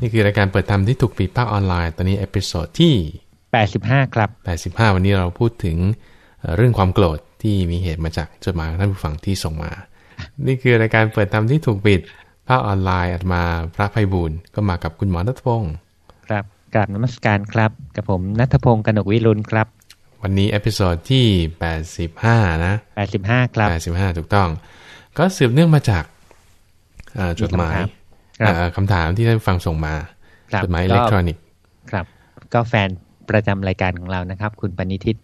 นี่คือรายการเปิดธรรมที่ถูกปิดภาคออนไลน์ ตอนนี้ episode ที่ 85 ครับ 85 วันนี้เราพูดถึงเอ่อเรื่องความโกรธที่มีเหตุมาจากจดหมายของท่านผู้ฟังที่ส่งมา นี่คือรายการเปิดธรรมที่ถูกปิดภาคออนไลน์อาตมาพระไพบูลย์ก็มากับคุณหมอนัทพงศ์ครับกราบนมัสการครับ กับผมนัทพงศ์กนกวิรุณครับ วันนี้ episode ที่ 85 นะ 85 ครับ 85 ถูกต้อง ก็สืบเนื่องมาจากเอ่อจดหมาย ครับเอ่อคำถามที่ท่านผู้ฟังส่งมาครับจดหมายก็อิเล็กทรอนิกส์ครับ ก็แฟนประจำรายการของเรานะครับ คุณปณิทิต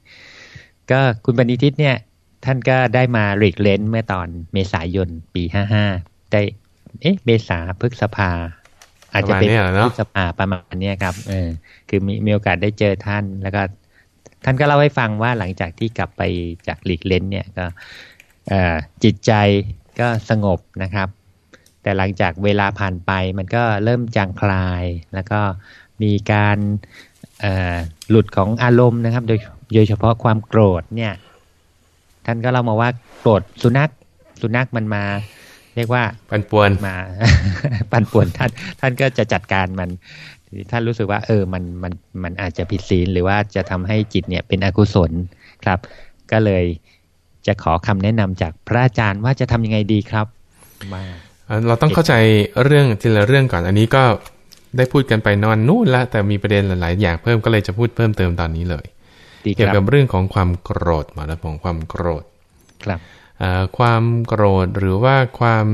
ก็คุณปณิทิตเนี่ย ท่านก็ได้มารีกเลนเมื่อตอนเมษายนปี55ได้ เอ๊ะ เมษาพฤษภา อาจจะเป็นประมาณเนี้ยเหรอเนอะพฤษภาประมาณเนี้ยครับเออคือมีมีโอกาสได้เจอท่านแล้วก็ ท่านก็เล่าให้ฟังว่าหลังจากที่กลับไปจากลีกเลนเนี่ยก็เอ่อจิตใจก็สงบนะครับ แต่หลังจากเวลาผ่านไปมันก็เริ่มจางคลาย แล้วก็มีการเอ่อหลุดของอารมณ์นะครับ โดยโดยเฉพาะความโกรธเนี่ย ท่านก็เล่ามาว่าโกรธสุนัขสุนัขมันมา เรียกว่าปันป่วนมาปั่นป่วนท่าน ท่านก็จะจัดการมันทีนี้ท่านรู้สึกว่า เออมันมันมันอาจจะผิดศีลหรือว่าจะทำให้จิตเนี่ยเป็นอกุศลครับ ก็เลยจะขอคำแนะนำจากพระอาจารย์ว่าจะทำยังไงดีครับมา เอ่อเราต้องเข้าใจเรื่องทีละเรื่องก่อน อันนี้ก็ได้พูดกันไปนอนนู่นละ แต่มีประเด็นหลาย ๆ อย่างเพิ่มก็เลยจะพูดเพิ่มเติมตอนนี้เลยดีคเกี่ยวรักับบเรื่องของความโกรธหมอระพงความโกรธ ครับเอ่อความโกรธหรือว่าความ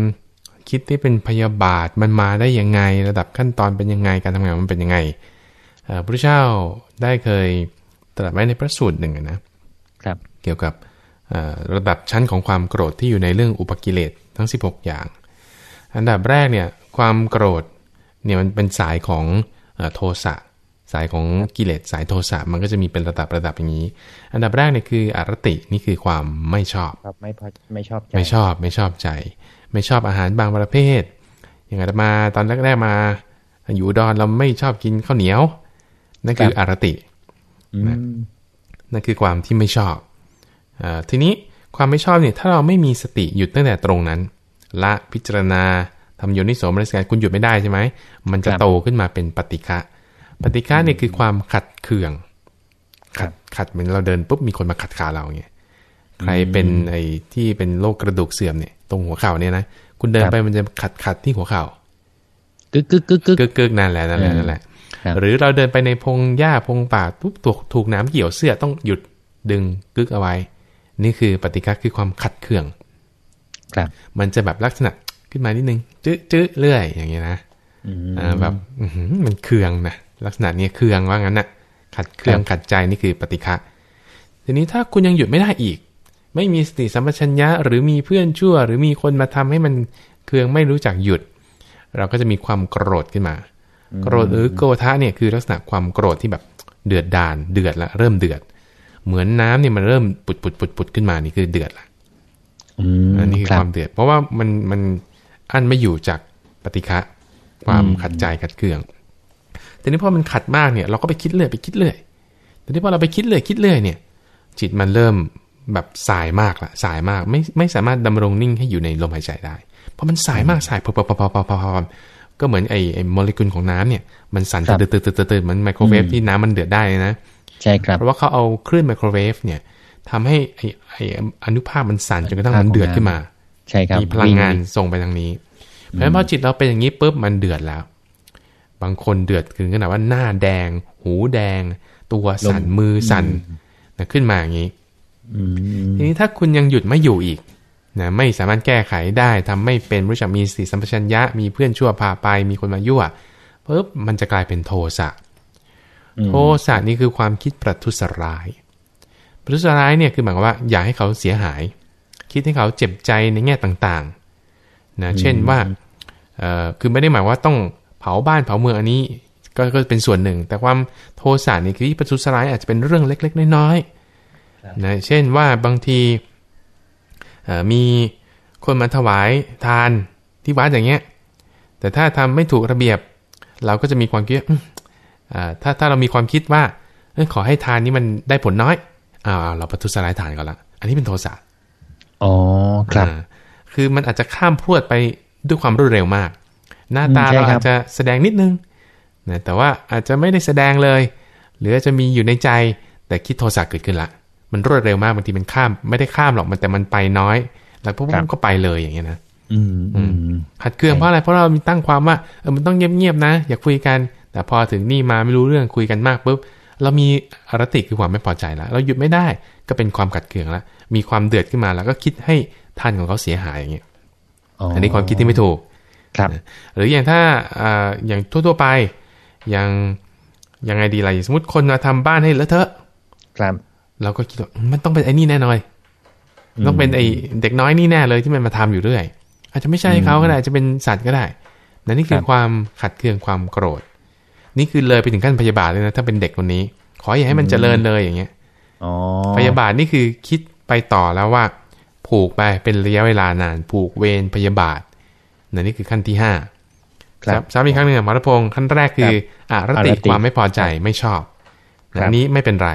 คิดที่เป็นพยาบาทมันมาได้ยังไง ระดับขั้นตอนเป็นยังไงการทำงานมันเป็นยังไงเอ่อพระพุทธเจ้าได้เคยตรัสไว้ในพระสูตรหนึ่งอะนะครับเกี่ยวกับเอ่อระดับชั้นของความโกรธที่อยู่ในเรื่องอุปกิเลสทั้ง 16 อย่าง อันดับแรกเนี่ยความโกรธเนี่ยมันเป็นสายของเอ่อโทสะสายของกิเลสสายโทสะมันก็จะมีเป็นระดับระดับอย่างนี้ อันดับแรกเนี่ยคืออรตินี่คือความไม่ชอบครับไม่พอไม่ชอบใจไม่ชอบไม่ชอบใจ ไม่ชอบอาหารบางประเภท อย่างอาตมาตอนแรกๆมาอยู่อุดอนเราไม่ชอบกินข้าวเหนียว นั่นคืออารติอืมนั่นคือความที่ไม่ชอบเออทีนี้ความไม่ชอบเนี่ยถ้าเราไม่มีสติหยุดตั้งแต่ตรงนั้น ละพิจารณาทำโยนิโสมนสิการคุณหยุดไม่ได้ใช่ไหมมันจะโตขึ้นมาเป็นปฏิฆะปฏิฆะเนี่ยคือความขัดเคืองขัดขัดเหมือนเราเดินปุ๊บมีคนมาขัดขาเราเงี้ยใครเป็นไอ้ที่เป็นโรคกระดูกเสื่อมเนี่ยตรงหัวเข่าเนี่ยนะคุณเดินไปมันจะขัดขัดที่หัวเข่ากึกกึกกึกกึกกึกกึกนั่นแหละนั่นแหละนั่นแหละครับหรือเราเดินไปในพงหญ้าพงป่าปุ๊บถูกถูกน้ำเกี่ยวเสื้อต้องหยุดดึงกึกเอาไว้ นี่คือปฏิฆะคือความขัดเคืองครับ มันจะแบบลักษณะขึ้นมานิดนึงจื้อจื้อเรื่อยอย่างเงี้ยนะอืมอ่าแบบอื้อหือมันเคืองนะลักษณะเนี้ยเคืองว่างั้นนะขัดเคืองครับขัดใจนี่คือปฏิฆะทีนี้ถ้าคุณยังหยุดไม่ได้อีก ไม่มีสติสัมปชัญญะ หรือมีเพื่อนชั่ว หรือมีคนมาทำให้มันเคืองไม่รู้จักหยุด เราก็จะมีความโกรธขึ้นมา โกรธหรือโกธะเนี่ยคือลักษณะความโกรธที่แบบเดือดดานเดือดละเริ่มเดือด เหมือนน้ำเนี่ยมันเริ่มปุดปุดปุดปุดขึ้นมานี่คือเดือดละ อืมอันนี้คือครัคบวามเดือด เพราะว่ามันมันอันไม่อยู่จากปฏิฆะความอืมขัดใจขัดเคือง แต่นี้พอมันขัดมากเนี่ย เราก็ไปคิดเรื่อยไปคิดเรื่อยแต่นี้พอเราไปคิดเรื่อยคิดเรื่อยเนี่ย จิตมันเริ่มแบบสายมากละสายมากไม่ไม่สามารถดำรงนิ่งให้อยู่ในลมหายใจได้ เพราะมันสายมากสายพอพอพอพอพอพอพอก็เหมือนไอ้ไอ้โมเลกุลของน้ำเนี่ยมันสั่นครับตื่นตื่นตื่นตื่นเหมือนไมโครเวฟที่น้ำมันเดือดได้นะใช่ครับเพราะว่าเขาเอาคลื่นไมโครเวฟเนี่ย ทำให้ไอ้ไอ้อนุภาคมันสั่นจนกระทั่งมันเดือดขึ้นมา ใช่ครับมีพลังงานวิ่ส่งไปทางนี้ เพราะฉะนั้นพอจิตเราเป็นอย่างนี้ปุ๊บมันเดือดแล้ว บางคนเดือดถึงขนาดว่าหน้าแดง หูแดง ตัวสั่นมือสั่นนะขึ้นมาอย่างนี้อืมทีนี้ถ้าคุณยังหยุดไม่อยู่อีกนะไม่สามารถแก้ไขได้ทำไม่เป็นรู้จักมีสติสัมปชัญญะ มีเพื่อนชั่วพาไป มีคนมายั่วปุ๊บมันจะกลายเป็นโทสะอืมโทสะนี่คือความคิดประทุษร้าย ประทุษร้ายเนี่ยคือหมายความว่าอยากให้เขาเสียหาย คิดให้เขาเจ็บใจในแง่ต่างๆนะเช่นว่าเอ่อคือไม่ได้หมายว่าต้องเผาบ้านเผาเมืองอันนี้ก็ก็เป็นส่วนหนึ่ง แต่ความโทสะนี่คือที่ประทุษร้ายอาจจะเป็นเรื่องเล็ก ๆ น้อยๆนะเช่นว่าบางทีเอ่อมีคนมาถวายทานที่วัดอย่างเงี้ย แต่ถ้าทำไม่ถูกระเบียบ เราก็จะมีความคิดว่าอืมอ่าถ้าถ้าเรามีความคิดว่าเอ้ยขอให้ทานนี้มันได้ผลน้อย อ่าเราประทุษร้ายทานก่อนละ อันนี้เป็นโทสะอ๋อครับอ่าคือมันอาจจะข้ามพรวดไปด้วยความรวดเร็วมาก หน้าตาอืมใช่เราครัอาบจจะแสดงนิดนึงนะแต่ว่าอาจจะไม่ได้แสดงเลย หรืออาจจะมีอยู่ในใจแต่คิดโทสะเกิดขึ้นละ มันรวดเร็วมากบางทีมันข้ามไม่ได้ข้ามหรอกมันแต่มันไปน้อย แล้วปุ๊บครับก็ไปเลยอย่างเงี้ยนะอืมอืมขัดเคืองเพราะอะไรเพราะเรามีตั้งความว่าเออมันต้องเงียบๆนะ อย่าคุยกัน แต่พอถึงนี่มาไม่รู้เรื่องคุยกันมากปุ๊บ เรามีอารติคือความไม่พอใจแล้ว เราหยุดไม่ได้ก็เป็นความขัดเคืองแล้ว มีความเดือดขึ้นมาแล้วก็คิดให้ท่านของเขาเสียหายอย่างเงี้ยอันนี้ความคิดที่ไม่ถูกครับ หรืออย่างถ้าอ่าอย่างทั่วๆไปอย่างยังไงดีล่ะอย่างสมมติคนมาทำบ้านให้เลอะเทอะครับเราก็คิดว่าอืมมันต้องเป็นไอ้นี่แน่นอนต้องเป็นไอ้เด็กน้อยนี่แน่เลยที่มันมาทำอยู่เรื่อย อาจจะไม่ใช่เขาก็ได้อาจจะเป็นสัตว์ก็ได้นั่นนี่คือความขัดเคืองความโกรธ นี่คือเลยไปถึงขั้นพยาบาทเลยนะถ้าเป็นเด็กคนนี้ ขออย่าให้มันเจริญเลยอย่างเงี้ยอ๋อพยาบาทนี่คือคิดไปต่อแล้วว่า ผูกไปเป็นระยะเวลานาน ผูกเวรพยาบาทนั่นนี่คือขั้นที่ห้าครับซ้ำอีกครั้งหนึ่งอะหมอรัตพงศ์ขั้นแรกคืออารติอารติความไม่พอใจไม่ชอบครับอันนี้ไม่เป็นไร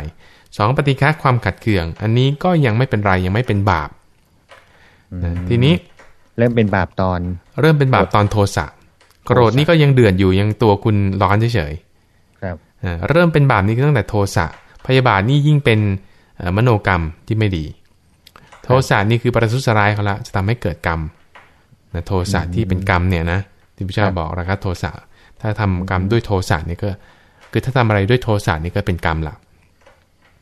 สองปฏิฆะความขัดเคือง อันนี้ก็ยังไม่เป็นไรยังไม่เป็นบาปนะทีนี้ เริ่มเป็นบาปตอน เริ่มเป็นบาปตอนโทสะ โกรธนี่ก็ยังเดือดอยู่ยังตัวคุณร้อนเฉยครับๆอ่าเริ่มเป็นบาปนี่คือตั้งแต่โทสะพยาบาทนี่ยิ่งเป็นเอ่อมโนกรรมที่ไม่ดี โทสะนี่คือประทุษร้ายเขาละจะทำให้เกิดกรรมนะโทสะที่เป็นกรรมเนี่ยนะที่พระเจ้าบอกราคะโทสะถ้าทำกรรมด้วยโทสะนี่ก็ คือถ้าทำอะไรด้วยโทสะนี่ก็เป็นกรรมละ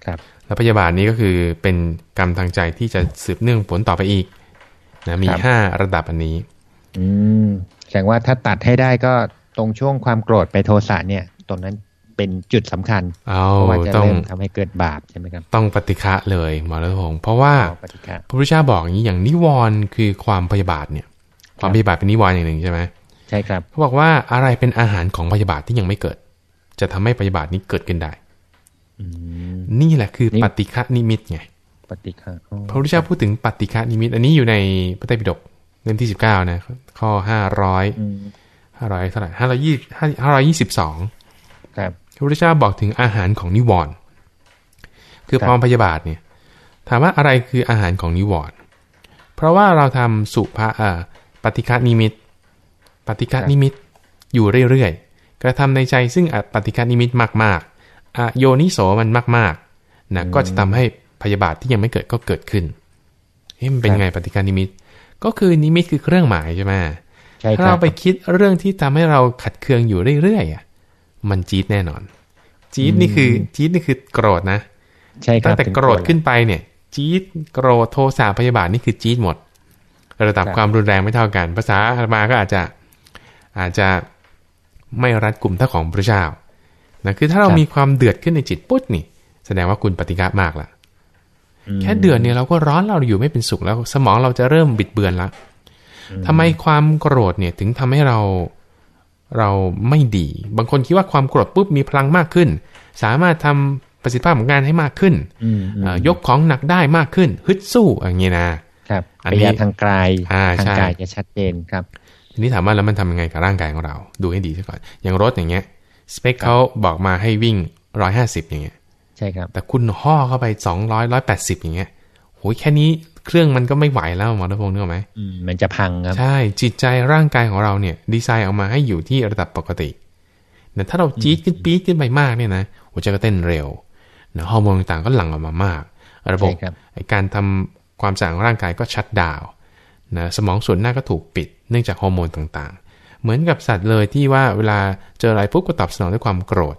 ครับ แล้วพยาบาทนี้ก็คือเป็นกรรมทางใจที่จะสืบเนื่องผลต่อไปอีกนะมีครับห้าระดับอันนี้อืม แสดงว่าถ้าตัดให้ได้ก็ตรงช่วงความโกรธไปโทสะเนี่ยตรงนั้นเป็นจุดสำคัญเอาเพราะว่าจะต้องเริ่มทำให้เกิดบาปใช่ไหมครับ ต้องปฏิฆะเลยหมอรัตพงศ์เพราะว่าอ๋อปฏิฆะพระพุทธเจ้าบอกอย่างนี้อย่างนิวรณ์คือความพยาบาทเนี่ย ความพยาบาทเป็นนิวรณ์อย่างหนึ่งใช่ไหมใช่ครับเขาบอกว่าอะไรเป็นอาหารของพยาบาทที่ยังไม่เกิด จะทำให้พยาบาทนี้เกิดขึ้นได้อืมนี่แหละคือนี่ปฏิฆะนิมิตไงปฏิฆะอ๋อพระพุทธเจ้าพูดถึงปฏิฆะนิมิต อันนี้อยู่ในพระไตรปิฎก เล่มที่สิบเก้านะ ข้อห้าร้อยอืมห้าร้อยเท่าไหร่ห้าร้อยยี่ห้าร้อยยี่สิบสองครับพระพุทธเจ้าบอกถึงอาหารของนิวรณ์คือครับความพยาบาทเนี่ย ถามว่าอะไรคืออาหารของนิวรณ์เพราะว่าเราทำสุภาเอ่อปฏิฆะนิมิต ปฏิฆะนิมิตอยู่เรื่อยๆ กระทำในใจซึ่งอปฏิฆะนิมิตมากๆอโยนิโสมันมากๆนะก็จะทำให้พยาบาทที่ยังไม่เกิดก็เกิดขึ้นเอ๊ะมันเป็นไงปฏิฆะนิมิต ก็คือนิมิตคือเครื่องหมายใช่ไหมใช่คถ้ารัเราบไปคิดเรื่องที่ทำให้เราขัดเคืองอยู่เรื่อยๆอะมันจี๊ดแน่นอน จี๊ดนี่คือจี๊ดนี่คือโกรธนะ ใช่ครัตั้บงแต่โกรธขึ้นไปเนี่ย จี๊ดโกรธโทสะพยาบาทนี่คือจี๊ดหมด ระดับความรุนแรงไม่เท่ากัน ภาษาอาตมาก็อาจจะอาจจะไม่รัดกลุ่มเท่าของพระเจ้านะคือถ้าเรามีความเดือดขึ้นในจิตปุ๊บนี่ แสดงว่าคุณปฏิฆะมากละอืม แค่เดือดเนี่ยเราก็ร้อนเราอยู่ไม่เป็นสุขแล้ว สมองเราจะเริ่มบิดเบือนละทำไมความโกรธเนี่ยถึงทำให้เราเราไม่ดี บางคนคิดว่าความโกรธปุ๊บมีพลังมากขึ้น สามารถทำประสิทธิภาพของงานให้มากขึ้นอืมอืมเอ่อยกของหนักได้มากขึ้น ฮึดสู้อย่างเงี้ยนะครับอันปนี้ริยาทางกายอ่าทางใช่กายจะชัดเจนครับทีนี้ถามว่าแล้วมันทำยังไงกับร่างกายของเรา ดูให้ดีซะก่อน อย่างรถอย่างเงี้ย สเปคเขาบอกมาให้วิ่งร้อยห้าสิบอย่างเงี้ย ใช่ครับ แต่คุณห่อเข้าไปสองร้อยร้อยแปดสิบอย่างเงี้ยโหยแค่นี้เครื่องมันก็ไม่ไหวแล้วหมอรัตพงศ์นึกออกไหมอืมมันจะพังครับ ใช่ จิตใจร่างกายของเราเนี่ย ดีไซน์ออกมาให้อยู่ที่ระดับปกติแต่ถ้าเราจี๊ดขึ้นปี๊ดขึ้นไปมากเนี่ยนะหัวใจก็เต้นเร็วนะฮอร์โมนต่างๆก็หลั่งออกมามาก ระบบใช่ครับไอการทำความสะอาดของร่างกายก็ชัดดาวน์นะสมองส่วนหน้าก็ถูกปิด เนื่องจากฮอร์โมนต่างๆ เหมือนกับสัตว์เลยที่ว่าเวลาเจออะไรปุ๊บก็ตอบสนองด้วยความโกรธ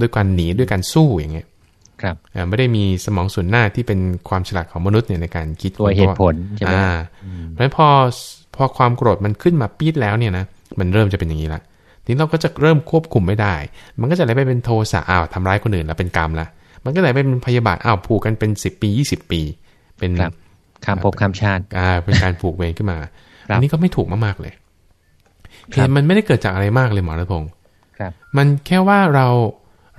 ด้วยการหนีด้วยการสู้อย่างเงี้ย ครับอ่าไม่ได้มีสมองส่วนหน้าที่เป็นความฉลาดของมนุษย์เนี่ยในการคิดตัวเหตุผลใช่ไหมอ่าเพราะฉะนั้นพอพอความโกรธมันขึ้นมาปี๊ดแล้วเนี่ยนะมันเริ่มจะเป็นอย่างนี้ละทีนี้เราก็จะเริ่มควบคุมไม่ได้ มันก็จะไหลไปเป็นโทสะอ้าวทำร้ายคนอื่นแล้วเป็นกรรมละมันก็ไหลไปเป็นพยาบาทอ้าวผูกกันเป็นสิบปียี่สิบปี เป็นครับข้ามภพข้ามชาติอ่าเป็นการผูกเวรขึ้นมาครับอันนี้ก็ไม่ถูกมากๆเลยครัเหบตุมันไม่ได้เกิดจากอะไรมากเลยหมอรัตพงศ์ครับมันแค่ว่าเรา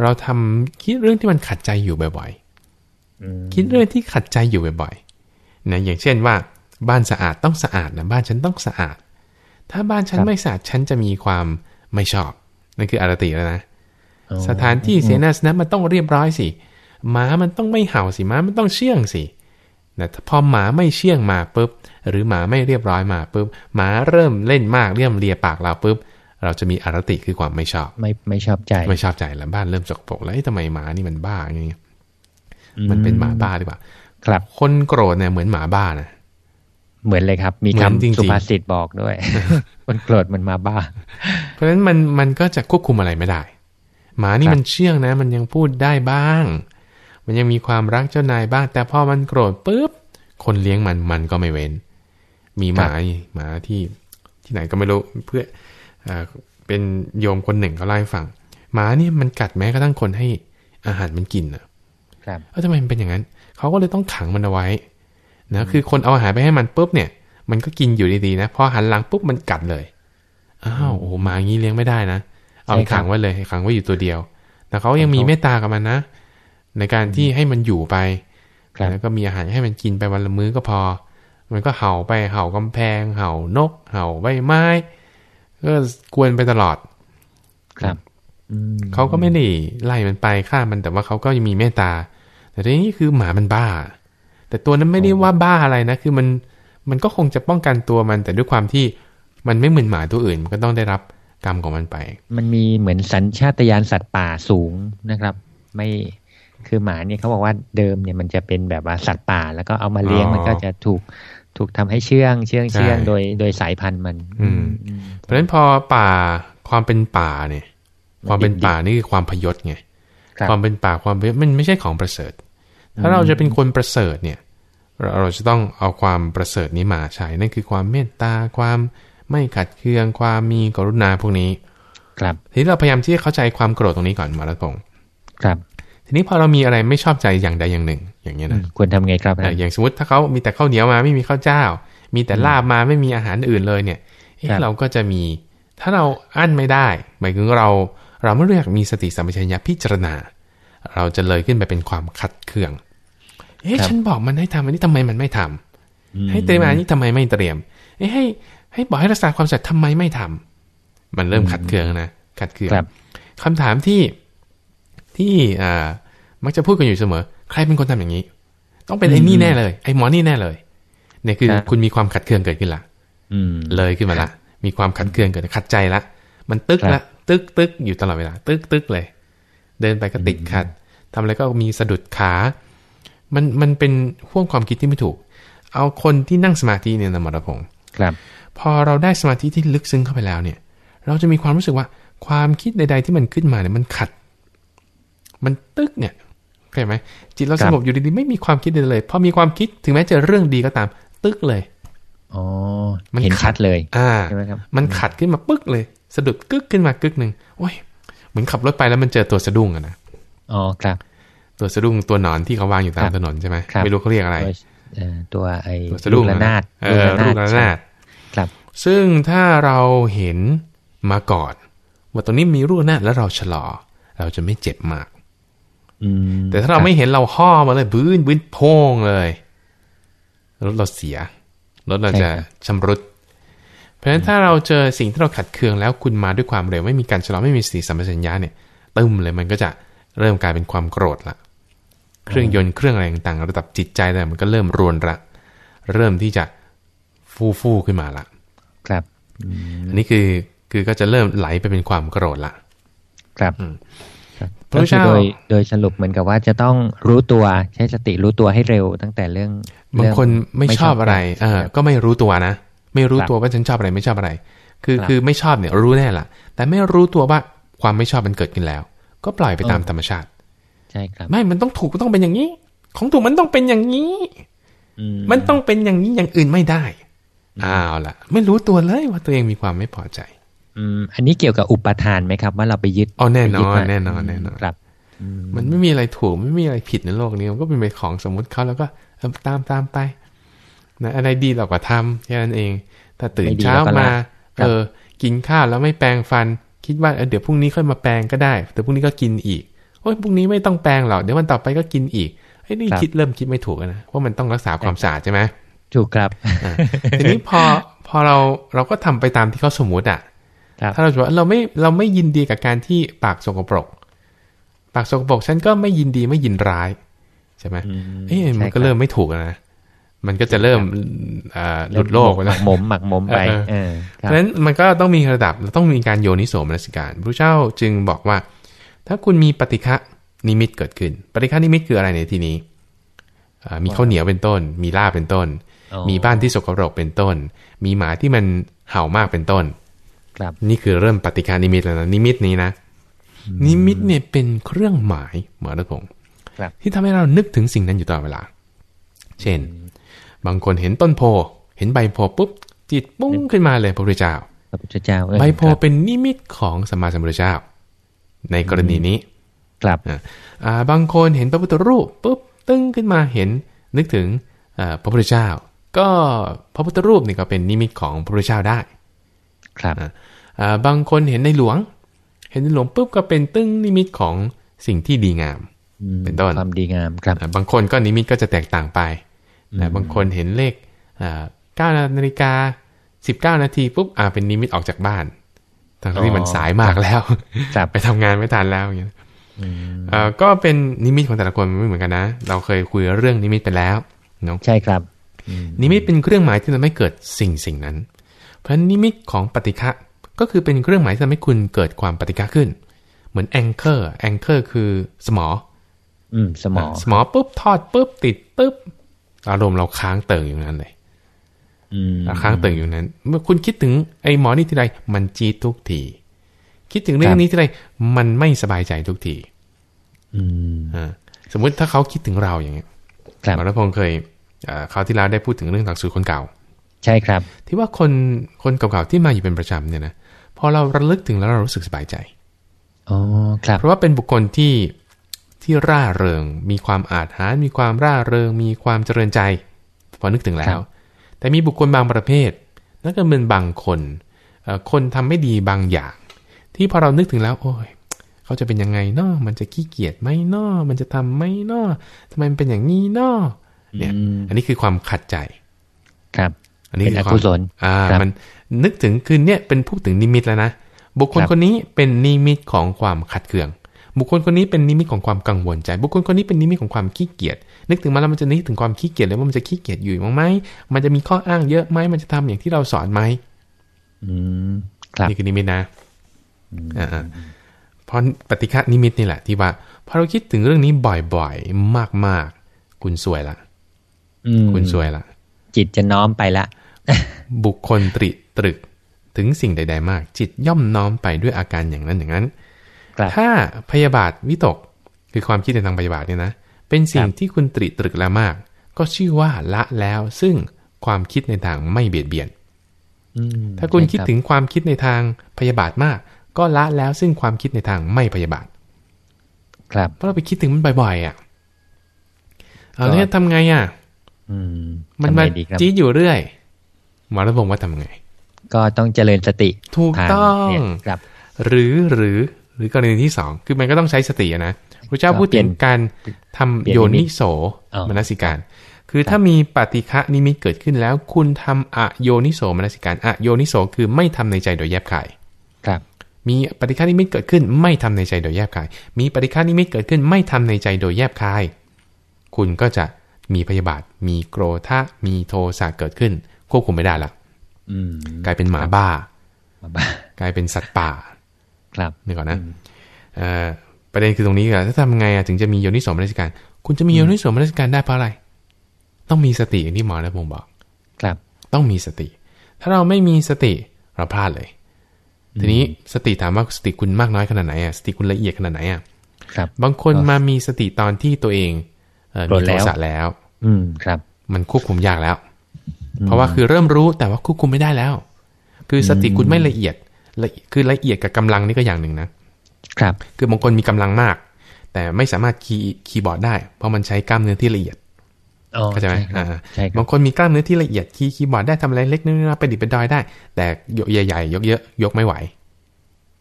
เราทำคิดเรื่องที่มันขัดใจอยู่บ่อยๆอืมคิดเรื่องที่ขัดใจอยู่บ่อยๆนะอย่างเช่นว่า บ้านสะอาดต้องสะอาดนะบ้านฉันต้องสะอาด ถ้าบ้านฉันไม่สะอาดฉันจะมีความไม่ชอบ นั่นคืออารติแล้วนะอ๋อสถานที่เสนาสนะมันต้องเรียบร้อยสิหมามันต้องไม่เห่าสิหมามันต้องเชื่องสินะพอหมาไม่เชื่องมาปุ๊บ หรือหมาไม่เรียบร้อยมาปุ๊บหมาเริ่มเล่นมากเริ่มเลียปากเราปุ๊บ เราจะมีอารติคือความไม่ชอบ ไม่ไม่ชอบใจ ไม่ชอบใจแล้วบ้านเริ่มสกปรกแล้วเอ๊ะทำไมหมานี่มันบ้าอย่างเงี้ยมันเป็นหมาบ้าหรือเปล่าครับ คนโกรธเนี่ยเหมือนหมาบ้านะเหมือนเลยครับ มีเหมือนจริงๆคำสุภาษิตบอกด้วยคนโกรธมันมาบ้า เพราะฉะนั้นมันมันก็จะควบคุมอะไรไม่ได้ หมานี่ครับมันเชื่องนะ มันยังพูดได้บ้าง มันยังมีความรักเจ้านายบ้าง แต่พอมันโกรธปุ๊บคนเลี้ยงมันมันก็ไม่เว้น มีหมานี่หมาที่ที่ไหนก็ไม่รู้เพื่อ เอ่อเป็นโยมคนหนึ่งเขาเล่าให้ฟังหมาเนี่ยมันกัดแม้กระทั่งคนให้อาหารมันกินอะ ครับเออทำไมมันเป็นอย่างนั้นเขาก็เลยต้องขังมันเอาไว้นะคือคนเอาอาหารไปให้มันปุ๊บเนี่ย มันก็กินอยู่ดีๆนะพอหันหลังปุ๊บมันกัดเลยอ้าวโอ้โหหมาอย่างนี้เลี้ยงไม่ได้นะเอาไปใช่ครับขังไว้เลยขังไว้อยู่ตัวเดียว แต่เขายังมีเมตตากับมันนะ ในการที่ให้มันอยู่ไปครับแล้วก็มีอาหารให้มันกินไปวันละมื้อก็พอ มันก็เห่าไปเห่ากำแพง เห่านก เห่าใบไม้ ก็กวนไปตลอด ครับอืมเขาก็ไม่ได้ไล่มันไปฆ่ามันแต่ว่าเขาก็ยังมีเมตตา แต่ทีนี้คือหมามันบ้า แต่ตัวนั้นไม่ได้ว่าบ้าอะไรนะ คือมันมันก็คงจะป้องกันตัวมัน แต่ด้วยความที่มันไม่เหมือนหมาตัวอื่น มันก็ต้องได้รับกรรมของมันไป มันมีเหมือนสัญชาตญาณสัตว์ป่าสูงนะครับ ไม่คือหมาเนี่ยเขาบอกว่าเดิมเนี่ยมันจะเป็นแบบว่าสัตว์ป่า แล้วก็เอามาเลี้ยงอ๋อมันก็จะถูก ถูกทำให้เชื่องเชื่องเชื่องใช่โดยโดยสายพันธุ์มันอืมอืม เพราะฉะนั้นพอป่าความเป็นป่าเนี่ย ความเป็นป่านี่คือความพยศไงครับความเป็นป่าความเป็นมันไม่ใช่ของประเสริฐ ถ้าเราจะเป็นคนประเสริฐเนี่ยเราเราจะต้องเอาความประเสริฐนี้มาใช้นั่นคือความเมตตาความไม่ขัดเคืองความมีกรุณาพวกนี้ ครับ ทีนี้เราพยายามที่จะเข้าใจความโกรธตรงนี้ก่อนมาแล้วพงศ์ครับ ทีนี้พอเรามีอะไรไม่ชอบใจอย่างใดอย่างหนึ่ง อย่างเงี้ยอืนะมควรทำไงครับเอ่ออย่างสมมติถ้าเขามีแต่ข้าวเหนียวมาไม่มีข้าวเจ้า มีแต่ลาบมาไม่มีอาหารอื่นเลยเนี่ยเอ๊ะครับเราก็จะมี ถ้าเราอั้นไม่ได้หมายถึงเราเราไม่รู้จักมีสติสัมปชัญญะพิจารณา เราจะเลยขึ้นไปเป็นความขัดเคืองเอ๊ะฉันบอกมันให้ทำอันนี้ทำไมมันไม่ทำอืมให้เตรียมอันนี้ทำไมไม่เตรียมเอ๊ะให้ให้บอกให้รักษาความสะอาดทำไมไม่ทำมันเริ่มขัดเคืองนะขัดเคืองครับคำถามที่ ที่อ่ามักจะพูดกันอยู่เสมอ ใครเป็นคนทำอย่างนี้ ต้องเป็นไอ้นี่แน่เลยไอ้หมอนี่แน่เลยเนี่ยคือครับคุณมีความขัดเคืองเกิดขึ้นละอืมเลยขึ้นมาละมีความขัดเคืองเกิดขัดใจละมันตึกครับละตึกตึกอยู่ตลอดเวลา ตึกตึกเลย เดินไปก็ติดขัดทำอะไรก็มีสะดุดขา มันมันเป็นห่วงความคิดที่ไม่ถูก เอาคนที่นั่งสมาธิเนี่ยนะหมอรพงศ์ครับ พอเราได้สมาธิที่ลึกซึ้งเข้าไปแล้วเนี่ย เราจะมีความรู้สึกว่าความคิดใด ๆ ที่มันขึ้นมาเนี่ยมันขัด มันตึกเนี่ยเข้าใจไหมจิตเราครัสบงบอยู่ดีๆไม่มีความคิดใดๆเลยพอมีความคิดถึงแม้เจอเรื่องดีก็ตาม ตึกเลยอ๋อมันเห็นขัชัดดเลย อ่าใช่ไหมครับมันขัดขึ้นมาปึ๊กเลย สะดุดกึกขึ้นมากึกหนึ่งโอ้ยเหมือนขับรถไปแล้วมันเจอตัวสะดุ้งอะนะอ๋อครับตัวสะดุ้งตัวหนอนที่เขาวางอยู่ตาครัมบถนนใช่ไหมครับไม่รู้เขาเรียกอะไรตัวเอ่อตัวไอ้ตัวสะดุ้งลูกระนาดเออลูกระนาดครับ ซึ่งถ้าเราเห็นมาก่อนว่าตรงนี้มีลูกระนาดแล้วเราชะลอ เราจะไม่เจ็บมากอืม แต่ถ้าเราไม่เห็นเราห่อมาเลยบื้นบื้นโพงเลยรถเราเสียรถเราจะชำรุด เพราะฉะนั้นถ้าเราเจอสิ่งที่เราขัดเคืองแล้วคุณมาด้วยความเร็วไม่มีการชะลอไม่มีสติสัมปชัญญะเนี่ยตึมเลยมันก็จะเริ่มกลายเป็นความโกรธละเครื่องยนต์เครื่องอะไรต่างๆระดับจิตใจแต่มันก็เริ่มรวนระเริ่มที่จะฟูฟูๆขึ้นมาละครับอันนี้คือคือก็จะเริ่มไหลไปเป็นความโกรธละครับอืมครับ พระก็พุทธคือเจ้าโดยโดยสรุปเหมือนกับว่าจะต้องรู้ตัวใช้สติรู้ตัวให้เร็วตั้งแต่เรื่องบางคนไม่ชอบอะไรไม่ชอบเออก็ไม่รู้ตัวนะ ไม่รู้ตัวว่าฉันชอบอะไรไม่ชอบอะไร คือครับคือไม่ชอบเนี่ยรู้แน่ละแต่ไม่รู้ตัวว่าความไม่ชอบมันเกิดขึ้นแล้ว ก็ปล่อยไปตามเออธรรมชาติใช่ครับ ไม่มันต้องถูกก็ต้องเป็นอย่างนี้ ของถูกมันต้องเป็นอย่างนี้อืมันต้องเป็นอย่างนี้อย่างอื่นไม่ได้อ้าวล่ะ ไม่รู้ตัวเลยว่าตัวเองมีความไม่พอใจ อืมอันนี้เกี่ยวกับอุปทานไหมครับ ว่าเราไปยึดอ๋อแน่นอนไปยึดมาแน่นอนแน่นอนครับอืมมันไม่มีอะไรถูกไม่มีอะไรผิดในโลกนี้มันก็เป็นไปของสมมุติเขาแล้วก็เออตามตามไปนะอะไรดีเราก็ทำแค่นั้นเอง ถ้าตื่นไม่ดีเช้าเราก็ละมาครับเออกินข้าวแล้วไม่แปรงฟัน คิดว่าเออเดี๋ยวพรุ่งนี้ค่อยมาแปรงก็ได้ แต่พรุ่งนี้ก็กินอีกโอ้ยพรุ่งนี้ไม่ต้องแปรงหรอกเดี๋ยววันต่อไปก็กินอีกไอ้ยนี่คิดเริ่มคิดไม่ถูกแล้วนะเพราะมันต้องรักษาความสะอาดใช่ไหมถูกครับอ่าทีนี้พอพอเราเราก็ทำไปตามที่เขาสมมุติอะครับ ถ้าเราบอกว่าเราไม่เราไม่ยินดีกับการที่ปากสกปรก ปากสกปรกฉันก็ไม่ยินดีไม่ยินร้ายใช่ไหมอืมเอ๊ะมันก็ใช่ครับเริ่มไม่ถูกแล้วนะมันก็จะเริ่มอ่าหลุดโลกไปหแล้มัวกหมมหมักหมมไปเออเออคเพรับราะฉะนั้นมันก็ต้องมีระดับต้องมีการโยนิโสมนสิการพระเจ้าจึงบอกว่า ถ้าคุณมีปฏิฆะนิมิตเกิดขึ้น ปฏิฆะนิมิตคืออะไรในที่นี้อ่ามีข้าวเหนียวเป็นต้น มีลาบเป็นต้นอ๋อมีบ้านที่สกปรกเป็นต้น มีหมาที่มันเห่ามากเป็นต้น ครับ นี่คือเริ่มปฏิฆานิมิตแล้วนะนิมิตนี้นะ นิมิตเนี่ยเป็นเครื่องหมายหมอรัตพงศ์ครับที่ทำให้เรานึกถึงสิ่งนั้นอยู่ตลอดเวลา เช่น บางคนเห็นต้นโพ เห็นใบโพปุ๊บ จิตปุ้งขึ้นมาเลยพระพุทธเจ้าพระพุทธเจ้าเออใบโพครับเป็นนิมิตของสัมมาสัมพุทธเจ้า ในกรณีนี้ ครับอ่าอ่าบางคนเห็นพระพุทธรูปปุ๊บตึ้งขึ้นมาเห็นนึกถึงอ่าพระพุทธเจ้า ก็พระพุทธรูปนี่ก็เป็นนิมิตของพระพุทธเจ้าได้ ครับอ่าบางคนเห็นในหลวง เห็นในหลวงปุ๊บก็เป็นตึ้งนิมิตของสิ่งที่ดีงามอืมเป็นต้นความดีงามครับอ่าบางคนก็นิมิตก็จะแตกต่างไปนะบางคนเห็นเลขอ่าเก้านาฬิกาสิบเก้านาทีปุ๊บอ่าเป็นนิมิตออกจากบ้านทั้งที่มันสายมากแล้วครับไปทำงานไม่ทันแล้วอย่างเงี้ยเอ่อก็เป็นนิมิตของแต่ละคนมันไม่เหมือนกันนะ เราเคยคุยเรื่องนิมิตไปแล้วเนาะใช่ครับ นิมิตเป็นเครื่องหมายที่ทำให้เกิดสิ่งสิ่งนั้น เพราะฉะนั้นนิมิตของปฏิฆะก็คือเป็นเครื่องหมายที่ทำให้คุณเกิดความปฏิฆะขึ้น เหมือน anchor anchor คือสมอ อืม สมอสมอปุ๊บทอดปุ๊บติดปุ๊บอารมณ์เราค้างเติ่งอยู่นั้นเลยอืมเราค้างเติ่งอยู่นั้น เมื่อคุณคิดถึงไอ้หมอนี่ทีไรมันจี๊ดทุกทีคิดถึงเรื่องนี้ทีไรมันไม่สบายใจทุกทีอืมอ่าสมมุติถ้าเขาคิดถึงเราอย่างเงี้ยครับหมอรัตพงศ์เคยเอ่อคราวที่แล้วได้พูดถึงเรื่องหลักสูตรคนเก่า ใช่ครับ ที่ว่าคนคนเก่าๆที่มาอยู่เป็นประจำเนี่ยนะพอเราระลึกถึงแล้วเรารู้สึกสบายใจอ๋อครับ เพราะว่าเป็นบุคคลที่ที่ร่าเริง มีความอาจหารมีความร่าเริง มีความเจริญใจ พอนึกถึงแล้ว แต่มีบุคคลบางประเภทนั่นก็เป็นบางคนเอ่อคนทำไม่ดีบางอย่าง ที่พอเรานึกถึงแล้ว โอ้ยเขาจะเป็นยังไงเนาะมันจะขี้เกียจไหมเนาะมันจะทำไหมเนาะทำไมมันเป็นอย่างนี้เนาะเนี่ยอืมอันนี้คือความขัดใจ ครับ อันนี้เป็นคืออความกุศลอ่าครับมันนึกถึงคือเนี่ยเป็นพูดถึงนิมิตแล้วนะบุคคลครับคนนี้เป็นนิมิตของความขัดเคือง บุคคลคนนี้เป็นนิมิตของความกังวลใจ บุคคลคนนี้เป็นนิมิตของความขี้เกียจนึกถึงมาแล้วมันจะนึกถึงความขี้เกียจเลยว่ามันจะขี้เกียจอยู่มั้งไหมมันจะมีข้ออ้างเยอะไหมมันจะทำอย่างที่เราสอนไหมอืมครับนี่คือนิมิตนะอ่าๆเพราะปฏิฆะนิมิตนี่แหละที่ว่าพอเราคิดถึงเรื่องนี้บ่อยๆ มากๆ คุณสวยละอืมคุณสวยละจิตจะน้อมไปละ บุคคลตริตรึกถึงสิ่งใด ๆ มาก จิตย่อมน้อมไปด้วยอาการอย่างนั้นอย่างนั้นครับถ้าพยาบาทวิตกคือความคิดในทางพยาบาทเนี่ยนะ เป็นสิ่งครับที่คุณตริตรึกแล้วมาก ก็ชื่อว่าละแล้วซึ่งความคิดในทางไม่เบียดเบียนอืมถ้าคุณใช่คิดรับถึงความคิดในทางพยาบาทมาก ก็ละแล้วซึ่งความคิดในทางไม่พยาบาท ครับ เพราะเราไปคิดถึงมันบ่อยๆอะเอาก็แล้วทำไงอะอืมมันทำไงมาดีครับจี๊ดอยู่เรื่อย หมอระพงศ์ว่าทำไง ก็ต้องเจริญสติ ถูกทางต้องเนี่ยครับ หรือหรือหรือกรณีที่สองคือมันก็ต้องใช้สติอะนะพระเจ้าก็พูดเปลี่ถึยงนการทำเปลี่ยนโยนิมินิตโสอ๋อมนสิการ คือถ้ามีปฏิฆะนิมิตเกิดขึ้นแล้ว คุณทำอโยนิโสมนสิการอโยนิโสคือไม่ทำในใจโดยแยบคายครับ มีปฏิฆานิมิตเกิดขึ้น ไม่ทำในใจโดยแยบคาย มีปฏิฆานิมิตเกิดขึ้น ไม่ทำในใจโดยแยบคาย คุณก็จะมีพยาบาท มีโกรธะมีโทสะเกิดขึ้น ควบคุมไม่ได้ละอืมกลายเป็นหมาบ้าหมาบ้า กลายเป็นสัตว์ป่า ครับนึกก่อนนะเอ่อประเด็นคือตรงนี้ค่ะถ้าทำไงอะถึงจะมีโยนิโสมนสิการ คุณจะมีโยนิโสมนสิการได้เพราะอะไร ต้องมีสติอย่างที่หมอและผมบอก ครับ ต้องมีสติ ถ้าเราไม่มีสติเราพลาดเลย ทีนี้สติถามว่าสติคุณมากน้อยขนาดไหนอะสติคุณละเอียดขนาดไหนอะครับ บางคนมามีสติตอนที่ตัวเองเอ่อโกรมีธโทแล้วสะแล้ว อืมครับ มันควบคุมยากแล้ว เพราะว่าคือเริ่มรู้แต่ว่าควบคุมไม่ได้แล้ว คือสติคุณไม่ละเอียดละคือละเอียดกับกำลังนี่ก็อย่างหนึ่งนะครับ คือบางคนมีกำลังมาก แต่ไม่สามารถ key คีย์บอร์ดได้ เพราะมันใช้กล้ามเนื้อที่ละเอียดอ๋อเข้าใจไหมครับอ่าใช่ครับบางคนมีกล้ามเนื้อที่ละเอียด key คีย์บอร์ดได้ทำอะไรเล็กน้อยๆประดิดประดอยได้ แต่ยกใหญ่ๆยกเยอะยกไม่ไหว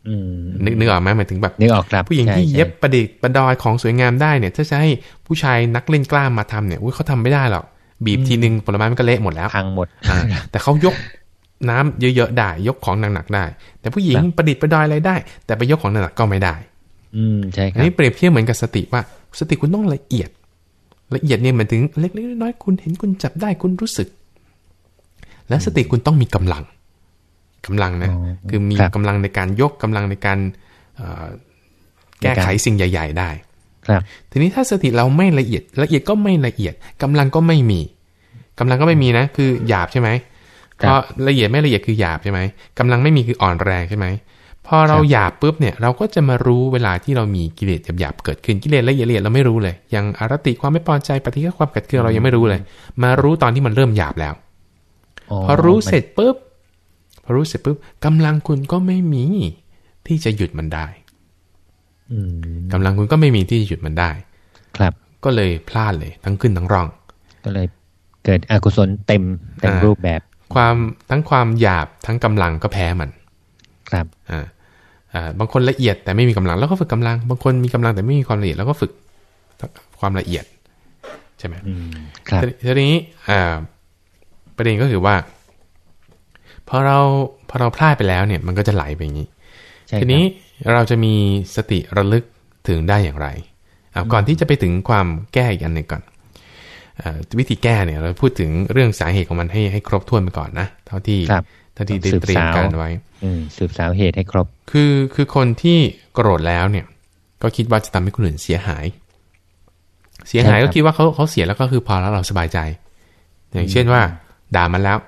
อืมนึกนึกออกไหมหมายถึงแบบนึกออกครับผู้หญิงใช่ที่ใช่เย็บประดิษฐ์ประดอยของสวยงามได้เนี่ย ถ้าจะให้ผู้ชายนักเล่นกล้ามมาทำเนี่ยอุ๊ยเขาทำไม่ได้หรอก บีบทีนึงผลไม้มันก็เละหมดแล้วพังหมดอ่าแต่เขายกน้ำเยอะๆได้ ยกของหนักๆได้ แต่ผู้หญิงครับประดิษฐ์ประดอยอะไรได้ แต่ไปยกของหนักๆก็ไม่ได้ อืมใช่คอันรับนี้เปรียบเทียบเหมือนกับสติว่า สติคุณต้องละเอียด ละเอียดเนี่ยมันถึงเล็กๆน้อยๆคุณเห็นคุณจับได้คุณรู้สึก และสติคุณต้องมีกำลังกำลังนะอ๋อคือมีครับกำลังในการยกกำลังในการเอ่อแก้ไขสิ่งใหญ่ ๆ ได้ ครับ ทีนี้ถ้าสติเราไม่ละเอียด ละเอียดก็ไม่ละเอียดกำลังก็ไม่มีกำลังก็ไม่มีนะ คือหยาบใช่ไหมคพรับอละเอียดไม่ละเอียดคือหยาบใช่ไหมกำลังไม่มีคืออ่อนแรงใช่ไหมพอเราครับหยาบปุ๊บเนี่ยเราก็จะมารู้เวลาที่เรามีกิเลสหยาบๆเกิดขึ้นกิเลสละเอียดละเอียดเราไม่รู้เลยอย่างอารติความไม่พอใจปฏิฆะความกัดเกลืองเรายังไม่รู้เลย มารู้ตอนที่มันเริ่มหยาบแล้วพอรู้เสร็จปุ๊บพอรู้เสร็จปุ๊บกำลังคุณก็ไม่มีที่จะหยุดมันได้อืม กำลังคุณก็ไม่มีที่จะหยุดมันได้ ครับ ก็เลยพลาดเลยทั้งขึ้นทั้งร่อง ก็เลยเกิดอกุศลเต็มเต็มอ่ารูปแบบ ความทั้งความหยาบทั้งกำลังก็แพ้มัน ครับอ่าอ่าบางคนละเอียดแต่ไม่มีกำลังแล้วก็ฝึกกำลัง บางคนมีกำลังแต่ไม่มีความละเอียดแล้วก็ฝึกความละเอียดใช่ไหมอืมครับทีทีนี้อ่าประเด็นก็คือว่าพอเราพอเราพลาดไปแล้วเนี่ย มันก็จะไหลไปอย่างนี้ใช่ครับทีนี้ เราจะมีสติระลึกถึงได้อย่างไรอ่าก่อนที่จะไปถึงความแก้อีกอันหนึ่งก่อนอาวิธีแก้เนี่ยเราพูดถึงเรื่องสาเหตุของมันให้ให้ครบถ้วนไปก่อนนะเท่าที่ครับเท่าที่ได้สืบเตรียมสาวการไว้อืมสืบสาวเหตุให้ครบ คือคือคนที่โกรธแล้วเนี่ย ก็คิดว่าจะทำให้คนอื่นเสียหาย เสียหายใช่ครัก็บคิดว่าเขาเขาเสียแล้วก็คือพอแล้วเราสบายใจ อย่างเช่นว่า ด่ามันแล้ว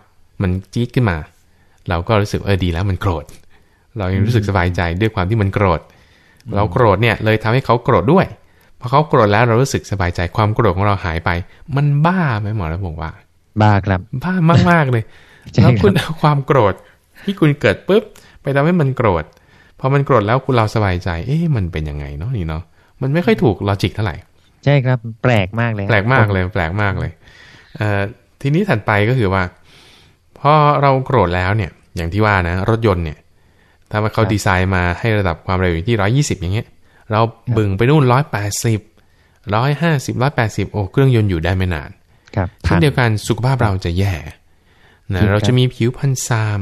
มันจี๊ดขึ้นมา เราก็รู้สึกเออดีแล้วมันโกรธ เรายังรู้สึกสบายใจด้วยความที่มันโกรธ เราโกรธเนี่ยเลยทำให้เขาโกรธด้วยพอเขาโกรธแล้วเรารู้สึกสบายใจความโกรธของเราหายไป มันบ้าไหมหมอแล้วบอกว่า บ้าครับ บ้ามากๆเลยใช่แล้วคุณครับเอาความโกรธที่คุณเกิดปุ๊บไปทำให้มันโกรธพอมันโกรธแล้วคุณเราสบายใจ เอ๊ะมันเป็นยังไงเนาะนี่เนาะมันไม่ค่อยถูกลอจิกเท่าไหร่ใช่ครับ แปลกมากเลย แปลกมากเลย แปลกมากเลยเอ่อทีนี้ถัดไปก็คือว่าพอเราโกรธแล้วเนี่ย อย่างที่ว่านะ รถยนต์เนี่ย ถ้าว่าเขาดีไซน์มาให้ระดับความเร็วอยู่ที่ร้อยี่สิบอย่างเงี้ย เราบึงไปนู่นร้อยแปดสิบร้อยห้าสิบร้อยแปดสิบโอ้เครื่องยนต์อยู่ได้ไม่นานครับเช่นเดียวกันสุขภาพเราจะแย่นะจริงครับเราจะมีผิวพรรณซาม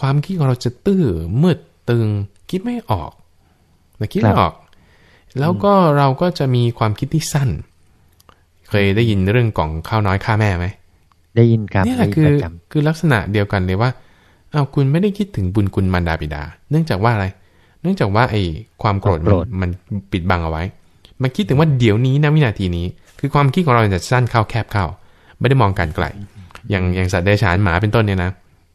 ความคิดของเราจะตื้อมืดตึง คิดไม่ออกนะคิดไม่ออก แล้วก็เราก็จะมีความคิดที่สั้น เคยได้ยินเรื่องกล่องข้าวน้อยฆ่าแม่ไหมได้ยินครับนี่แหละได้คืยิอประจำคือลักษณะเดียวกันเลยว่า อ้าวคุณไม่ได้คิดถึงบุญคุณมารดาบิดา เนื่องจากว่าอะไร เนื่องจากว่าไอ้ความโกรธมันมันปิดบังเอาไว้ มันคิดถึงว่าเดี๋ยวนี้นะวินาทีนี้ คือความคิดของเราจะสั้นเข้าแคบเข้า ไม่ได้มองการไกล อย่างอย่างสัตว์เดรัจฉานหมาเป็นต้นเนี่ยนะ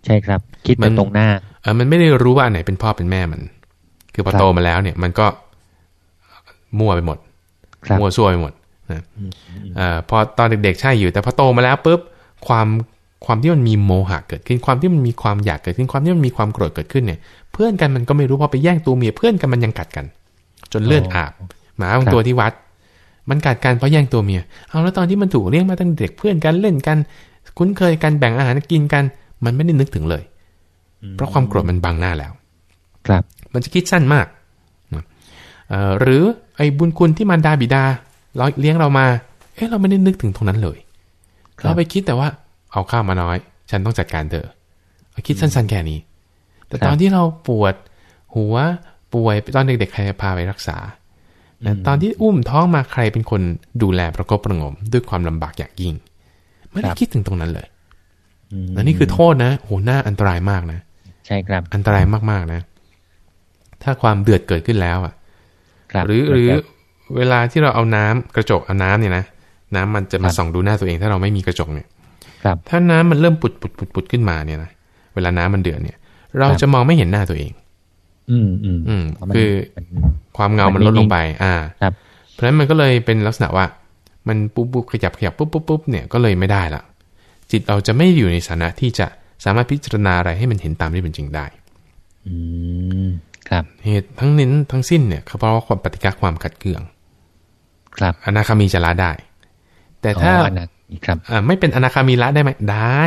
ใช่ครับ คิดมัแต่นตรงหน้าเออมันไม่ได้รู้ว่าอันไหนเป็นพ่อเป็นแม่มัน คือพอครับโตมาแล้วเนี่ยมันก็มั่วไปหมดครับมั่วซั่วไปหมดนะเอ่อพอตอนเด็กๆใช่อยู่ แต่พอโตมาแล้วปุ๊บความ ความที่มันมีโมหะเกิดขึ้น ความที่มันมีความอยากเกิดขึ้น ความที่มันมีความโกรธเกิดขึ้นเนี่ย เพื่อนกันมันก็ไม่รู้พอไปแย่งตัวเมียเพื่อนกันมันยังกัดกัน จนเลือดอาบ หมาบางตัวที่วัด มันกัดกันเพราะแย่งตัวเมีย เอาแล้วตอนที่มันถูกเลี้ยงมาตั้งแต่เด็กเพื่อนกันเล่นกัน คุ้นเคยกันแบ่งอาหารกินกัน มันไม่ได้นึกถึงเลย เพราะความโกรธมันบังหน้าแล้ว ครับ มันจะคิดสั้นมากนะเอ่อหรือไอ้บุญคุณที่มารดาบิดาเราเลี้ยงเรามา เอ๊ะเราไม่ได้นึกถึงตรงนั้นเลยครับเราไปคิดแต่ว่า เอาข้าวมาน้อย ฉันต้องจัดการเธอคิดสั้นๆแค่นี้ แต่ตอนที่เราปวดหัวป่วยตอนเด็กๆใครจะพาไปรักษานะตอนที่อุ้มท้องมาใครเป็นคนดูแลประกบประหงมด้วยความลำบากอย่างยิ่งไม่ได้คิดถึงตรงนั้นเลยอืมและนี่คือโทษนะโหน่าอันตรายมากนะใช่ครับ อันตรายมากๆนะ ถ้าความเดือดเกิดขึ้นแล้วอะครับหรือหรือเวลาที่เราเอาน้ำกระจกเอาน้ำเนี่ยนะน้ำมันจะมาส่องดูหน้าตัวเอง ถ้าเราไม่มีกระจกเนี่ยครับ ถ้าน้ำมันเริ่มปุดปุดปุดปุดขึ้นมาเนี่ยนะเวลาน้ำมันเดือดเนี่ย เราครับจะมองไม่เห็นหน้าตัวเอง อืมอืมอืมเพราะมันคือมันความเงามันมันลดลงนิ่งๆไป อ่า ครับ เพราะฉะนั้นมันก็เลยเป็นลักษณะว่า มันปุ๊บปุ๊บขยับขยับปุ๊บปุ๊บปุ๊บเนี่ยก็เลยไม่ได้ละจิตเราจะไม่อยู่ในสถานะที่จะสามารถพิจารณาอะไรให้มันเห็นตามที่เป็นจริงได้ อืมครับเหตุทั้งนี้ทั้งสิ้นเนี่ยเขาเพราะว่าความปฏิกาความขัดเคือง ครับอนาคามีจะละได้ แต่ถ้าอ๋ออันนั้น ครับอ่าไม่เป็นอนาคามีละได้ไหมได้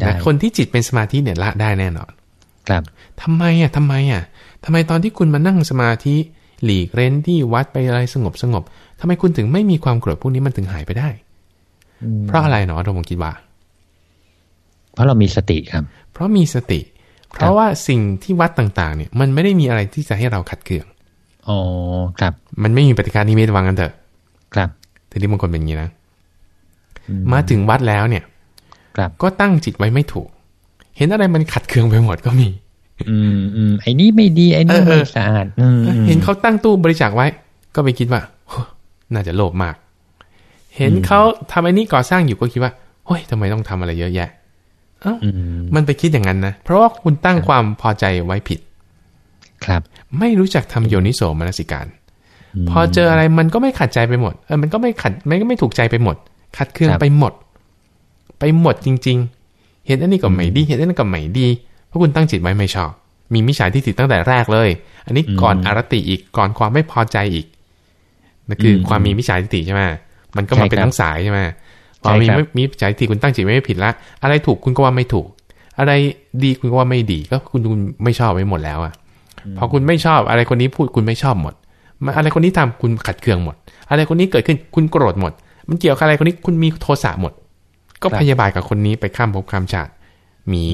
ได้แต่คนที่จิตเป็นสมาธิเนี่ยละได้แน่นอน ครับทำไมอะทำไมอะทำไมตอนที่คุณมานั่งสมาธิหลีกเร้นที่วัดไปอะไรสงบสงบทำไมคุณถึงไม่มีความโกรธพวกนี้มันถึงหายไปได้อืมเพราะอะไรเนาะผมคิดว่า เพราะเรามีสติครับ เพราะมีสติ เพราะว่าสิ่งที่วัดต่าง ๆ เนี่ย มันไม่ได้มีอะไรที่จะให้เราขัดเคืองอ๋อครับ มันไม่มีปฏิการนิมิตวางกันเถอะ ครับทีนี้บางคนเป็นอย่างนี้นะ มาถึงวัดแล้วเนี่ยครับก็ตั้งจิตไว้ไม่ถูก เห็นอะไรมันขัดเคืองไปหมดก็มี อืมอืมไอ้นี่ไม่ดีไอ้นี่เออเอไม่อสะอาดอืมอืมเห็นเขาตั้งตู้บริจาคไว้ ก็ไปคิดว่าโอ้น่าจะโลภมาก เห็นเขาทำไอ้นี้ก่อสร้างอยู่ก็คิดว่าเฮ้ยทำไมต้องทำอะไรเยอะแยะเอ้าอืมมันไปคิดอย่างนั้นนะเพราะว่าคุณตั้งความพอใจไว้ผิด ครับ ไม่รู้จักทำโยนิโสมนสิการ พอเจออะไรมันก็ไม่ขัดใจไปหมด เออมันก็ไม่ขัดมันก็ไม่ถูกใจไปหมด ขัดเคืองครับไปหมด ไปหมดจริง ๆ เห็นอันนี้ก็ไม่ดี เห็นอันนั้นก็ไม่ดี เพราะคุณตั้งจิตไว้ไม่ชอบ มีมิจฉาทิฏฐิตั้งแต่แรกเลย อันนี้ก่อนอารติอีกก่อนความไม่พอใจอีกนั่นคืออความมีมิจฉาทิฏฐิใช่ไหมมันก็มาเป็นทั้งสายใช่ไหมพอมีมีมิจฉาทิฏฐิคุณตั้งจิตไว้ไม่ผิดละอะไรถูกคุณก็ว่าไม่ถูก อะไรดีคุณก็ว่าไม่ดีก็คุณคุณไม่ชอบไว้หมดแล้วอะพอคุณไม่ชอบอะไรคนนี้พูดคุณไม่ชอบหมดมาอะไรคนนี้ทำคุณขัดเคืองหมด อะไรคนนี้เกิดขึ้นคุณโกรธหมด มันเกี่ยวกับอะไรคนนี้คุณมีโทสะหมด ก็พยาบาทกับคนนี้ไปข้ามภพข้ามชาติ มี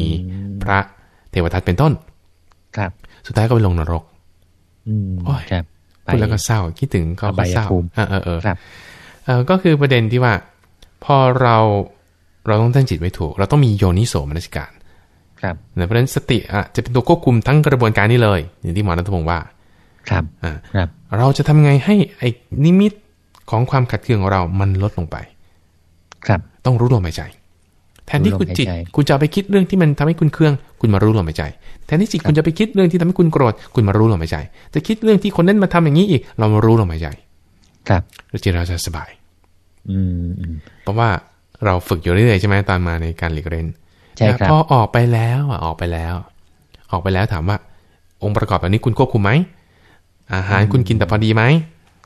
พระเทวทัตเป็นต้น ครับ สุดท้ายก็ไปลงนรกอืมโอ้ยครับไปพูดแล้วก็เศร้าคิดถึงก็อบายเศร้าภูมิเออเออเออครับเออก็คือประเด็นที่ว่า พอเราเราต้องตั้งจิตไว้ถูก เราต้องมีโยนิโสมนสิการ ครับนะเพราะฉะนั้นสติอะจะเป็นตัวควบคุมทั้งกระบวนการนี้เลย อย่างที่หมอรัตพงศ์ว่า ครับอ่าครับเราจะทำไงให้ไอ้นิมิต ของความขัดเคืองของเรามันลดลงไป ครับ ต้องรู้ลมหายใจ แทนที่คุณจิตรู้ลมหายใจคุณจะเอาไปคิดเรื่องที่มันทำให้คุณเครื่อง คุณมารู้ลมหายใจ แทนที่จิตคุณจะไปคิดเรื่องที่ทำให้คุณโกรธ คุณมารู้ลมหายใจ จะคิดเรื่องที่คนนั้นมาทำอย่างนี้อีก เรามารู้ลมหายใจ ครับแล้วจิตเราจะสบาย อืมอืมเพราะว่าเราฝึกอยู่เรื่อยๆใช่ไหมตอนมาในการหลีกเล่นใช่ครับแต่พอออกไปแล้วอะออกไปแล้ว ออกไปแล้วถามว่า องค์ประกอบแบบนี้คุณควบคุมไหมอาหารคุณกินแต่พอดีไหม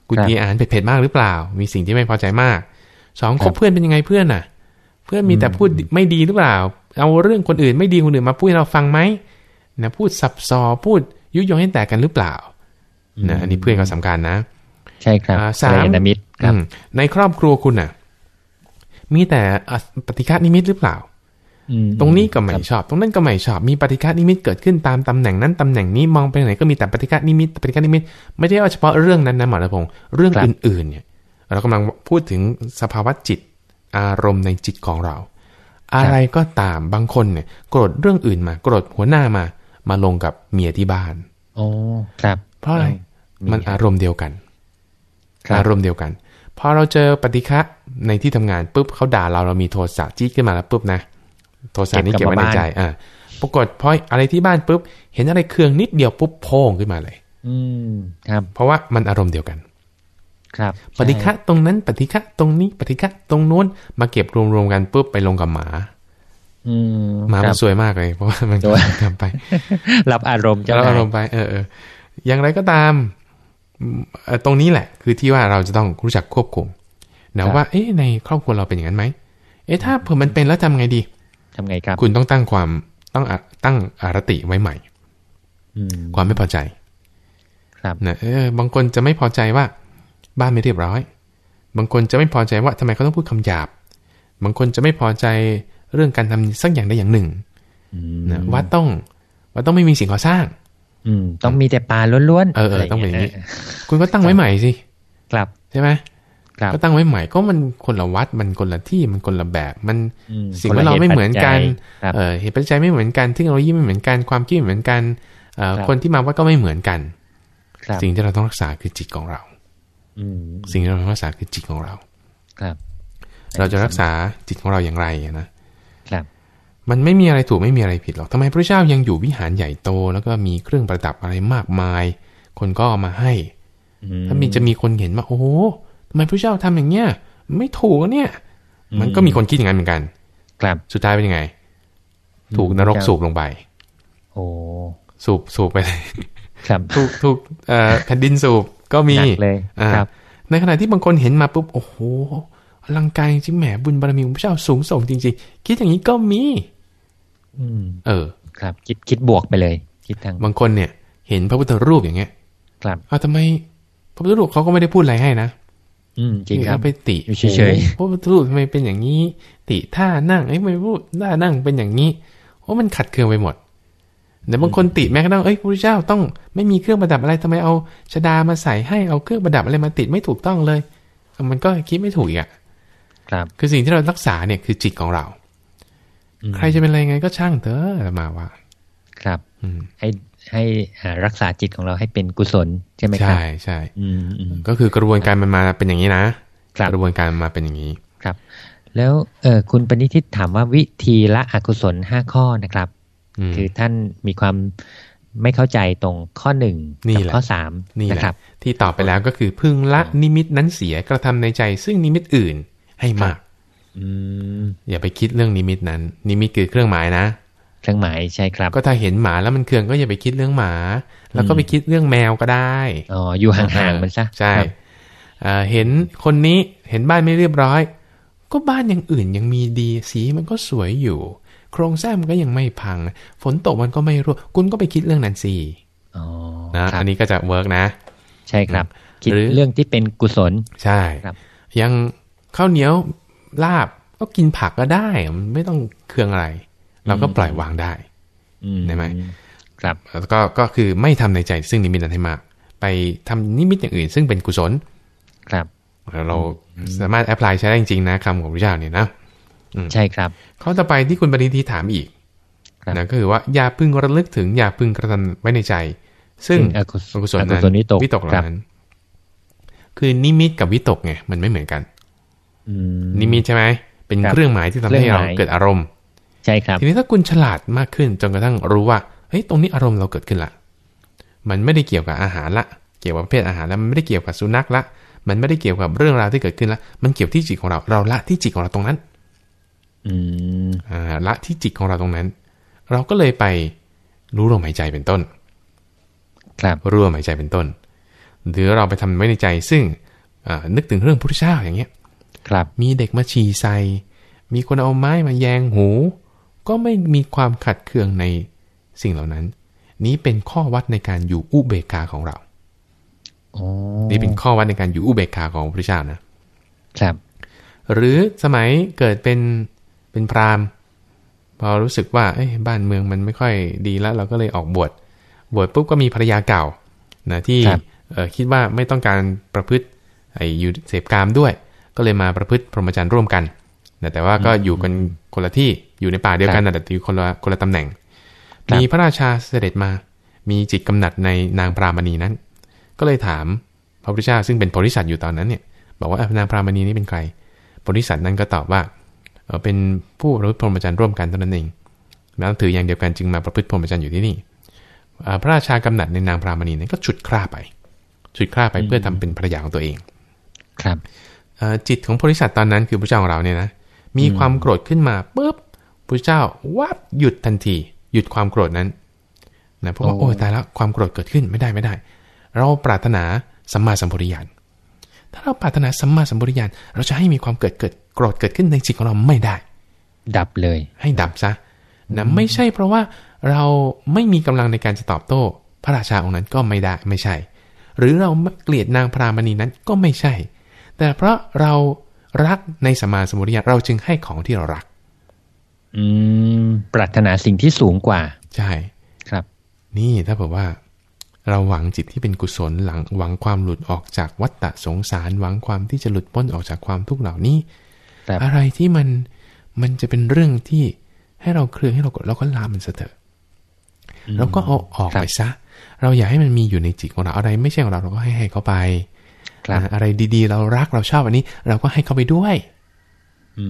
คุณกินอาหารเผ็ดๆมากหรือเปล่า มีสิ่งที่ไม่พอใจมากสองคบเพื่อนเป็นยังไงเพื่อนน่ะ เพื่อนมีแต่พูดไม่ดีหรือเปล่า เอาเรื่องคนอื่นไม่ดีคนอื่นมาพูดให้เราฟังไหมนะพูดสับซอพูดยุยงให้แตกกันหรือเปล่านะอันนี้เพื่อนก็สำคัญนะ ใช่ครับอ่าสามกัลยาณมิตรครับอืมในครอบครัวคุณน่ะ มีแต่อะปฏิฆานิมิตหรือเปล่าอืม ตรงนี้ก็ไม่ครับชอบ ตรงนั้นก็ไม่ชอบ มีปฏิฆานิมิตเกิดขึ้นตามตำแหน่งนั้นตำแหน่งนี้มองไปไหนก็มีแต่ปฏิฆานิมิตปฏิฆานิมิต ไม่ได้ว่าเฉพาะเรื่องนั้นนะหมอระพงศ์เรื่องอื่นๆเนี่ย เรากำลังพูดถึงสภาวะจิต อารมณ์ในจิตของเรา อะไรก็ตามบางคนเนี่ยโกรธเรื่องอื่นมา โกรธหัวหน้ามา มาลงกับเมียที่บ้านโอ้ครับ เพราะอะไรมันอารมณ์เดียวกันครับอารมณ์เดียวกันพอเราเจอปฏิฆะในที่ทำงานปุ๊บเขาด่าเราเรามีโทสะจี้ขึ้นมาแล้วปุ๊บนะ โทสะนี้เก็บไว้ในใจอ่าปรากฏพออะไรที่บ้านปุ๊บ เห็นอะไรเครื่องนิดเดียวปุ๊บโพงขึ้นมาเลย อืมครับ เพราะว่ามันอารมณ์เดียวกัน ครับ ปฏิฆะตรงนั้นปฏิฆะตรงนี้ปฏิฆะตรงนู้นมาเก็บรวมๆกันปุ๊บไปลงกับหมาอืมหมาคมัรันบสวยมากเลย เพราะว่ามันสวยทำไป รับอารมณ์เจ้าแล้วนาอายรมณ์ไป เออเอออย่างไรก็ตามอืมเอ่อตรงนี้แหละ คือที่ว่าเราจะต้องรู้จักควบคุมนะว่า เอ๊ะในครอบครัวเราเป็นอย่างนั้นไหมเอ๊ะถ้าเผื่อมันเป็นแล้วทำไงดี ทำไงครับ คุณต้องตั้งความต้องอะตั้งอารติไว้ใหม่อืมความไม่พอใจ ครับนะเออบางคนจะไม่พอใจว่า บ้านไม่เรียบร้อย บางคนจะไม่พอใจว่าทำไมเขาต้องพูดคำหยาบ บางคนจะไม่พอใจเรื่องการทำสักอย่างใดอย่างหนึ่งอืมนะวัดต้องวัดต้องไม่มีสิ่งก่อสร้าง อืมต้องมีแต่ปลาล้วนๆเออเออไรต้องเป็นอย่างนี้นี้ คุณก็ตั้งไว้ใหม่สิ ครับใช่ไหมครับ ก็ตั้งไว้ใหม่ก็มันคนละวัดมันคนละที่มันคนละแบบ มันอืมสิ่งคนแวละดล้อมเหตุไม่เหมือนกันปัจจัยครับเออเหตุปัจจัยไม่เหมือนกันเทคโนโลยีไม่เหมือนกันความคิดไม่เหมือนกันเอ่อครับคนที่มาวัดก็ไม่เหมือนกันครับสิ่งที่เราต้องรักษาคือจิตของเราอืมสิ่งที่เราต้องรักษาคือจิตของเราครับ เราจะรักษาจิตของเราอย่างไรอะนะครับ มันไม่มีอะไรถูกไม่มีอะไรผิดหรอกทำไมพระเจ้ายังอยู่วิหารใหญ่โต แล้วก็มีเครื่องประดับอะไรมากมาย คนก็เอามาให้อืมถ้ามีจะมีคนเห็นว่าโอ้ โหทำไมพระเจ้าทำอย่างเงี้ยไม่ถูกอะเนี่ย มันก็มีคนคิดอย่างนั้นเหมือนกัน ครับสุดท้ายเป็นยังไง ถูกนรกครับสูบลงไป โอ้สูบสูบไปเลยครับถูกถูกเอ่อแผ่นดินสูบก็มีหนักเลยอ่าครับ ในขณะที่บางคนเห็นมาปุ๊บโอ้โหอลังการจริงแหมบุญบารมีของพระเจ้าสูงส่งจริง ๆ คิดอย่างนี้ก็มีอืมเออ ครับ คิดคิดบวกไปเลย คิดทางบางคนเนี่ย เห็นพระพุทธรูปอย่างเงี้ย ครับอ้าวทำไม พระพุทธรูปเขาก็ไม่ได้พูดอะไรให้นะ อืมจริงครับเอาไปติอยู่เฉยๆโอ้พระพุทธรูปทำไมเป็นอย่างนี้ ติท่านั่งไอ้ยทำไม่พูดท่านั่งเป็นอย่างนี้โอ้มันขัดเคืองไปหมดแต่บางคนติแม้กระทั่งเอ้ยพระพุทธเจ้าต้องไม่มีเครื่องประดับอะไรทำไมเอาชดามาใส่ให้เอาเครื่องประดับอะไรมาติดไม่ถูกต้องเลย มันก็คิดไม่ถูกอีกอะครับ คือสิ่งที่เรารักษาเนี่ยคือจิตของเราอืมใครจะเป็นอะไรไงก็ช่างเถอะมาว่า ครับ อืมให้ ให้อ่ารักษาจิตของเราให้เป็นกุศลใช่ไหมครับ ใช่ใช่อืมอืมก็คือกระบวนการมันมาเป็นอย่างนี้นะครับกระบวนการมันมาเป็นอย่างนี้ครับ แล้วเออคุณปณิทิตถามว่าวิธีละอกุศลห้าข้อนะครับอืมคือท่านมีความไม่เข้าใจตรงข้อหนึ่งนี่กับแหละข้อสามนี่แหนะละครับที่ตอบไปแล้วก็คือพึงละนิมิตนั้นเสียกระทำในใจ ซึ่งนิมิตอื่นให้มากอืมอย่าไปคิดเรื่องนิมิตนั้น นิมิตคือเครื่องหมายนะ เครื่องหมายใช่ครับ ก็ถ้าเห็นหมาแล้วมันเคืองก็อย่าไปคิดเรื่องหมา แล้วก็ไปคิดเรื่องแมวก็ได้อ๋ออยู่ห่างๆมันซะใช่ครับเอ่อเห็นคนนี้เห็นบ้านไม่เรียบร้อย ก็บ้านอย่างอื่นยังมีดีสีมันก็สวยอยู่ โครงสร้างมันก็ยังไม่พัง ฝนตกมันก็ไม่รั่วคุณก็ไปคิดเรื่องนั้นสิอ๋อนะครับอันนี้ก็จะ work นะ ใช่ครับ คิดหรือเรื่องที่เป็นกุศลใช่ครับ ยังข้าวเหนียวลาบก็กินผักก็ได้ มันไม่ต้องเคืองอะไร เราก็ปล่อยวางได้อืมได้ไหมครับแล้วก็ก็คือไม่ทำในใจซึ่งนิมิตนั้นให้มาก ไปทำนิมิตอย่างอื่น ซึ่งเป็นกุศล ครับเราสามารถแอพพลายใช้ได้จริงๆนะคำของพระเจ้าเนี่ยนะใช่ครับข้อต่อไปที่คุณปริธีถามอีกครับนะก็คือว่าอย่าพึงระลึกถึงอย่าพึงกระทำไว้ในใจ ซึ่งอกุศอกุศลอนั้นกุศลวิตกวิตกเหล่าครับนั้นคือนิมิตกับวิตกไงมันไม่เหมือนกันอืมนิมิตใช่ไหมเป็นครับเครื่องหมายที่ทำให้เครื่เราองหมายเกิดอารมณ์ ใช่ครับทีนี้ถ้าคุณฉลาดมากขึ้นจนกระทั่งรู้ว่าเฮ้ยตรงนี้อารมณ์เราเกิดขึ้นละมันไม่ได้เกี่ยวกับอาหารละ เกี่ยวกับประเภทอาหารแล้วมันไม่ได้เกี่ยวกับสุนัขละ มันไม่ได้เกี่ยวกับเรื่องราวที่เกิดขึ้นละ มันเกี่ยวที่จิตของเรา เราละที่จิตของเราตรงนั้น อืมอ่าละที่จิตของเราตรงนั้น เราก็เลยไปรู้ลมหายใจเป็นต้น ครับรู้ลมหายใจเป็นต้น หรือเราไปทำไว้ในใจ ซึ่งอ่านึกถึงเรื่องพระพุทธเจ้าอย่างเงี้ย ครับ มีเด็กมาฉี่ใส่ มีคนเอาไม้มาแยงหู ก็ไม่มีความขัดเคืองในสิ่งเหล่านั้น นี้เป็นข้อวัดในการอยู่อุเบกขาของเราโอ้นี่เป็นข้อวัดในการอยู่อุเบกขาของพระพุทธเจ้านะครับ หรือสมัยเกิดเป็นเป็นพราหมณ์พอรู้สึกว่าเอ้ยบ้านเมืองมันไม่ค่อยดีแล้ว เราก็เลยออกบวชบวชปุ๊บก็มีภรรยาเก่านะที่ครับเอ่อคิดว่าไม่ต้องการประพฤติไอ้อยู่เสพกามด้วย ก็เลยมาประพฤติพรหมจรรย์ร่วมกันนะ แต่ว่าก็อยู่กันคนละที่อยู่ในป่าเดียวกันนะแต่อยู่คนละคนละตำแหน่งครับมีพระราชาเสด็จมา มีจิตกำหนัดในนางพรามณีนั้น ก็เลยถามพระพุทธเจ้าซึ่งเป็นโพธิสัตว์อยู่ตอนนั้นเนี่ย บอกว่าเอ้านางพรามณีนี้เป็นใครโพธิสัตว์นั้นก็ตอบว่าเอ่อเป็นผู้ประพฤติพรหมจรรย์ร่วมกันเท่านั้นเองแล้วถืออย่างเดียวกันจึงมาประพฤติพรหมจรรย์อยู่ที่นี่เอ่อพระราชากำหนัดในนางพรามณีนั้นก็ฉุดคร่าไปฉุดคร่าไปเพื่อทำเป็นภรรยาของตัวเอง ครับเอ่อจิตของโพธิสัตว์ตอนนั้นคือพระเจ้าของเราเนี่ยนะ มีความโกรธขึ้นมาปุ๊บพระเจ้าวับหยุดทันที หยุดความโกรธนั้นนะเพราะว่าโอ้โอ้ยตายแล้วความโกรธเกิดขึ้นไม่ได้ไม่ได้ เราปรารถนาสัมมาสัมปวิญญาณถ้าเราปรารถนาสัมมาสัมปวิญญาณเราจะให้มีความเกิดเกิดโกรธเกิดขึ้นในจิตของเราไม่ได้ ดับเลย ให้ดับซะนะไม่ใช่เพราะว่าเราไม่มีกำลังในการจะตอบโต้ พระราชาองค์นั้นก็ไม่ได้ไม่ใช่ หรือเราเกลียดนางพรามณีนั้นก็ไม่ใช่ แต่เพราะเรา รักในสมมาสมุทญาณเราจึงให้ของที่เรารัก อืม ปรารถนาสิ่งที่สูงกว่า ใช่ ครับ นี่ถ้าบอกว่า เราหวังจิตที่เป็นกุศลหลังหวังความหลุดออกจากวัฏฏะสงสาร หวังความที่จะหลุดพ้นออกจากความทุกข์เหล่านี้ครับอะไรที่มันมันจะเป็นเรื่องที่ให้เราเครืองให้เรากดเราก็ลามันซะเถอะเราก็เอาออกครับไปซะ เราอยากให้มันมีอยู่ในจิตของเราอะไร ไม่ใช่ของเราเราก็ให้ให้เขาไปครับ อ่าอะไรดีๆ เรารักเราชอบอันนี้ เราก็ให้เขาไปด้วย อื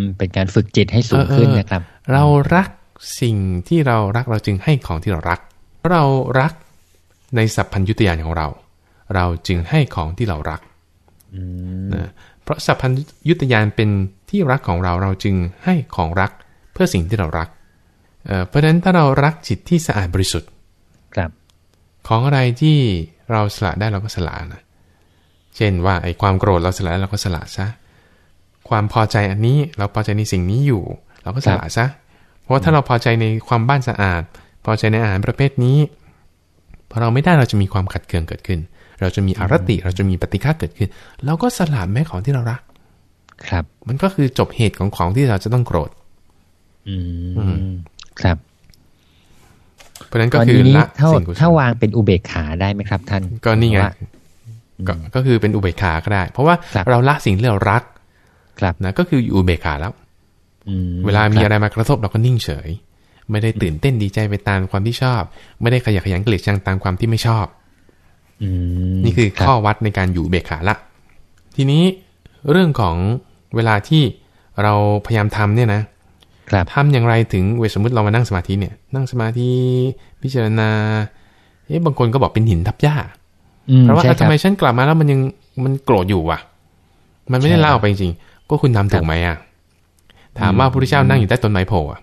มเป็นการฝึกจิตให้สูงขึ้นนะครับ เรารักสิ่งที่เรารักเราจึงให้ของที่เรารัก เรารักในสัพพัญญุตยานของเรา เราจึงให้ของที่เรารักนะเพราะสัพพัญญุตยานเป็นที่รักของเราเราจึงให้ของรักเพื่อสิ่งที่เรารักเอ่อเพราะฉะนั้นถ้าเรารักจิตที่สะอาดบริสุทธิ์ครับ ของอะไรที่เราสละได้เราก็สละนะ เช่นว่าไอ้ความโกรธเราสละได้เราก็สละซะความพอใจอันนี้เราพอใจในสิ่งนี้อยู่ เราก็สละซะเพราะว่าถ้าเราพอใจในความบ้านสะอาด พอใจในอาหารประเภทนี้พอเราไม่ได้เราจะมีความขัดเคืองเกิดขึ้น เราจะมีอารติเราจะมีปฏิฆาเกิดขึ้นเราก็สละแม้ของที่เรารัก ครับ มันก็คือจบเหตุของของที่เราจะต้องโกรธ อืมครับเพราะฉะนั้นก็กรคือณีนี้ละถ้าสิ่งกุศถ้าลวางเป็นอุเบกขาได้ไหมครับท่าน ก็นี่ไงว่า ก็ก็คือเป็นอุเบกขาก็ได้ เพราะว่าครับเราละสิ่งที่เรารักครับนะก็คืออยู่อุเบกขาแล้วอืมเวลามีคอะบไรมากระทบเราก็นิ่งเฉย ไม่ได้ตื่นเต้นดีใจไปตามความที่ชอบ ไม่ได้ขยักขยันเกลียดชังตามความที่ไม่ชอบอืมนี่คือรับข้อวัดในการอยู่อุเบกขาละ ทีนี้เรื่องของเวลาที่เราพยายามทำเนี่ยนะครับทำอย่างไรถึงเวลาสมมติเรามานั่งสมาธิเนี่ย นั่งสมาธิพิจารณาเอ๊ะบางคนก็บอกเป็นหินทับหญ้าอืม เพราะว่าใช่อะคทำรับไมฉันกลับมาแล้วมันยังมันโกรธอยู่วะมันไม่ได้ใช่เล่าไปจริงๆก็คุณทำถูกไหมอะ ถามว่าพระพุทธเจ้านั่งอยู่ใต้ต้นไม้โพธิ์อะ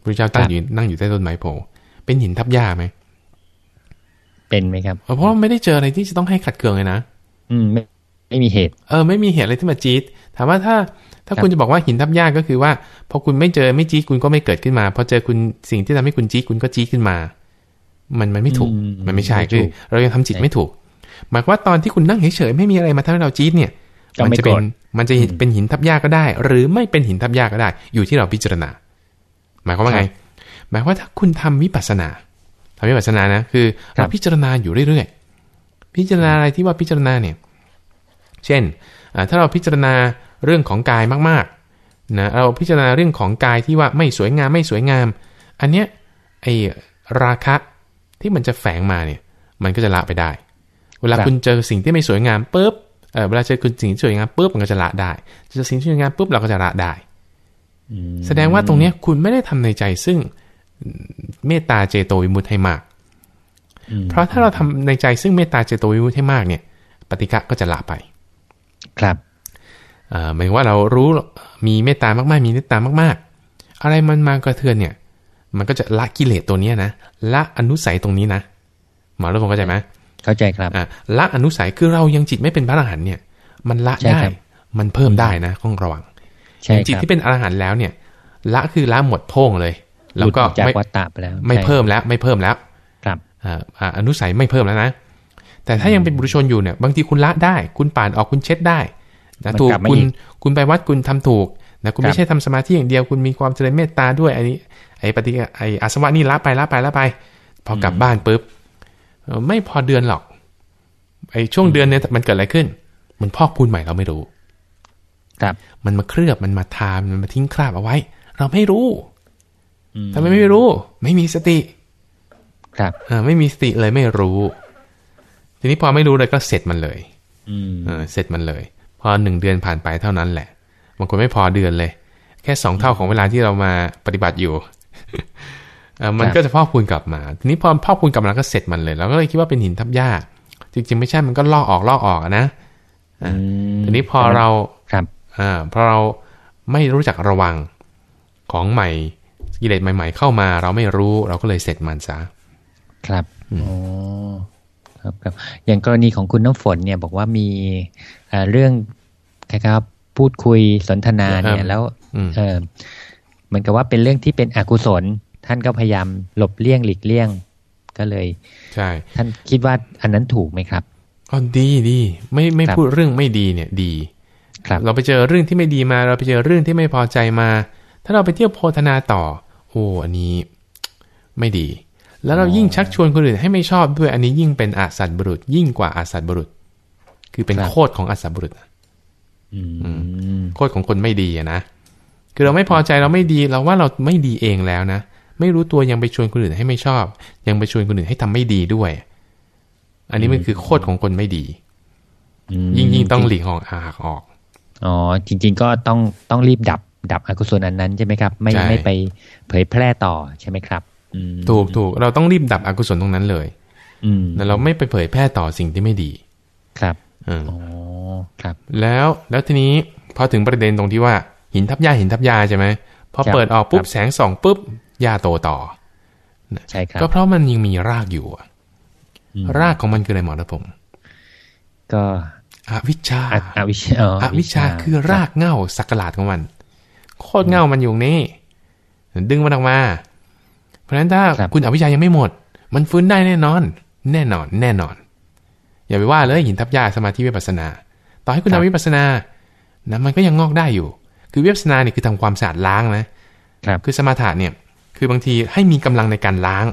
พระพุทธเจ้าตั้งอยู่นั่งอยู่ใต้ต้นไม้โพธิ์เป็นหินทับหญ้าไหมเป็นไหมครับเพราะว่าไม่ได้เจออะไรที่จะต้องให้ขัดเคืองเลยนะอืมไม่ไม่มีเหตุ เออ ไม่มีเหตุอะไรที่มาจี๊ดถามว่าถ้า ถ้าครับคุณจะบอกว่าหินทับหญ้าก็คือว่าพอคุณไม่เจอไม่จี๊ดคุณก็ไม่เกิดขึ้นมาพอเจอคุณสิ่งที่ทำให้คุณจี๊ดคุณก็จี๊ดขึ้นมา มันมันไม่ถูกอืมมันไม่ใช่ไม่ถูคือกเรายังทำจิตไม่ถูก หมายความว่าตอนที่คุณนั่งเฉยๆไม่มีอะไรมาทำให้เราจี๊ดเนี่ยก็มัไม่จะเป็นโกรธมันจะเป็นหินทับหญ้าก็ได้ หรือไม่เป็นหินทับหญ้าก็ได้ อยู่ที่เราพิจารณา หมายความว่าไง หมายความว่าถ้าคุณทำวิปัสสนาทำวิปัสสนานะคือเราพิจารณาอยู่เรื่อยๆพิจารณาอะไรที่ว่าพิจารณาเนี่ย เช่นอ่าถ้าเราพิจารณาเรื่องของกายมากๆนะเราพิจารณาเรื่องของกายที่ว่าไม่สวยงามไม่สวยงาม อันเนี้ยไอราคะที่มันจะแฝงมาเนี่ย มันก็จะละไปได้ เวลาครับคุณเจอสิ่งที่ไม่สวยงามปุ๊บเออเวลาเจอคุณสิ่งที่สวยงามปุ๊บมันก็จะละได้เจอสิ่งที่สวยงามปุ๊บเราก็จะละได้อืมแสดงว่าตรงเนี้ยคุณไม่ได้ทำในใจซึ่งเมตตาเจโตวิมุตติให้มากอืมเพราะถ้าเราทำในใจซึ่งเมตตาเจโตวิมุตติให้มากเนี่ย ปฏิฆะก็จะละไป ครับเอ่อหมายถึงว่าเรารู้มีเมตตามากๆ มีเมตตามาก ๆ อะไรมันมากระเทือนเนี่ย มันก็จะละกิเลสตัวเนี้ยนะละอนุสัยตรงนี้นะหมอรับผมเข้าใจไหม เข้าใจครับอะละอนุสัยคือเรายังจิตไม่เป็นพระอรหันต์เนี่ย มันละใช่ได้ครับมันเพิ่มได้นะต้องระวังใช่อย่างจิตครับที่เป็นอรหันต์แล้วเนี่ย ละคือละหมดโพ่งเลย แล้วก็หลุดออจากไม่วัฏฏะไปแล้ว ไม่ใช่เพิ่มแล้วไม่เพิ่มแล้ว ครับอ่าอ่าอนุสัยไม่เพิ่มแล้วนะ แต่ถ้ายังเป็นบุรุชนอยู่เนี่ย บางทีคุณละได้ คุณป่านออกคุณเช็ดได้นะมันถูกกลับมาคุณอีกคุณไปวัดคุณทำถูกนะคุณครับไม่ใช่ทำสมาธิอย่างเดียวคุณมีความเจริญเมตตาด้วยอันนี้ ไอ้ปฏิไอ้อาสวะนี่ละไปละไปละไป พอกลับบ้านปุ๊บเอ่อ ไม่พอเดือนหรอกไอ้ช่วงเดือนเนี่ยมันเกิดอะไรขึ้น มันพอกพูนใหม่เราไม่รู้ครับมันมาเคลือบมันมาทามันมาทิ้งคราบเอาไว้ เราไม่รู้อืมทำไมไม่รู้ ไม่มีสติ ครับอ่าไม่มีสติเลยไม่รู้ ทีนี้พอไม่รู้เลยก็เสร็จมันเลยอืมเออเสร็จมันเลย พอหนึ่งเดือนผ่านไปเท่านั้นแหละบางคนไม่พอเดือนเลย แค่สองเท่าของเวลาที่เรามาปฏิบัติอยู่เออ มันก็จะพอกพูนกลับมา ทีนี้พอพอกพูนกลับมาก็เสร็จมันเลยเราก็เลยคิดว่าเป็นหินทับหญ้า จริง ๆ ไม่ใช่ มันก็ลอกออกลอกออกอะนะอืมทีนี้พอเราครับอ่าพอเราไม่รู้จักระวังของใหม่กิเลสใหม่ ๆ เข้ามา เราไม่รู้เราก็เลยเสร็จมันซะครับอ๋อครับครับ อย่างกรณีของคุณน้ำฝนเนี่ยบอกว่ามีเอ่อเรื่องนะครับพูดคุยสนทนาเนี่ครัยบแล้วอืมเออเหมือนกับว่าเป็นเรื่องที่เป็นอกุศล ท่านก็พยายามหลบเลี่ยงหลีกเลี่ยง ก็เลย ใช่ ท่านคิดว่าอันนั้นถูกไหมครับก็ดีดีไม่ไม่ครับพูดเรื่องไม่ดีเนี่ยดีครับเราไปเจอเรื่องที่ไม่ดีมา เราไปเจอเรื่องที่ไม่พอใจมา ถ้าเราไปเที่ยวโพธนาต่อโอ้อันนี้ไม่ดี แล้วเรายิ่งชักชวนคนอื่นให้ไม่ชอบด้วยอันนี้ยิ่งเป็นอาสัตบุรุษ ยิ่งกว่าอาสัตบุรุษ คือเป็นครับโคตรของอาสัตบุรุษอืมโคตรของคนไม่ดีอะนะคือเราไม่พอใจเราไม่ดีเราว่าเราไม่ดีเองแล้วนะ ไม่รู้ตัวยังไปชวนคนอื่นให้ไม่ชอบ ยังไปชวนคนอื่นให้ทำไม่ดีด้วย อันนี้มันคือโคตรของคนไม่ดีอืมยิ่งยิ่งต้องหลีกออกอาออกอ๋อจริง ๆ ก็ต้องต้องรีบดับ ดับอกุศลอันนั้นใช่ไหมครับ ไม่ใช่ไม่ไปเผยแพร่ต่อใช่ไหมครับอืมถูกถูกเราต้องรีบดับอกุศลตรงนั้นเลย อืมแต่เราไม่ไปเผยแพร่ต่อสิ่งที่ไม่ดี ครับเอออ๋อครับ แล้วแล้วทีนี้พอถึงประเด็นตรงที่ว่าหินทับยาหินทับยาใช่ไหมพอครับเปิดออกปุ๊ครับบแสงส่องปุ๊บ ยาโตต่อใช่ครับก็เพราะมันยังมีรากอยู่อะอืมรากของมันคืออะไรหมอระผมก็อวิชชาออวิชชาอ๋ออวิชชาคือรากเหง้าสักกลาดของมัน โคตรเหง้ามันอยู่นี่ดึงมันออกมา เพราะฉะนั้นถ้าคุณอวิชชายังไม่หมด มันฟื้นได้แน่นอน แน่นอน แน่นอน อย่าไปว่าเลยหินทับยาสมาธิวิปัสสนา ต่อให้คุณทำวิปัสสนานะมันก็ยังงอกได้อยู่ คือวิปัสสนาเนี่ยคือทำความสะอาดล้างนะครับ คือสมาธิเนี่ย คือบางทีให้มีกำลังในการล้าง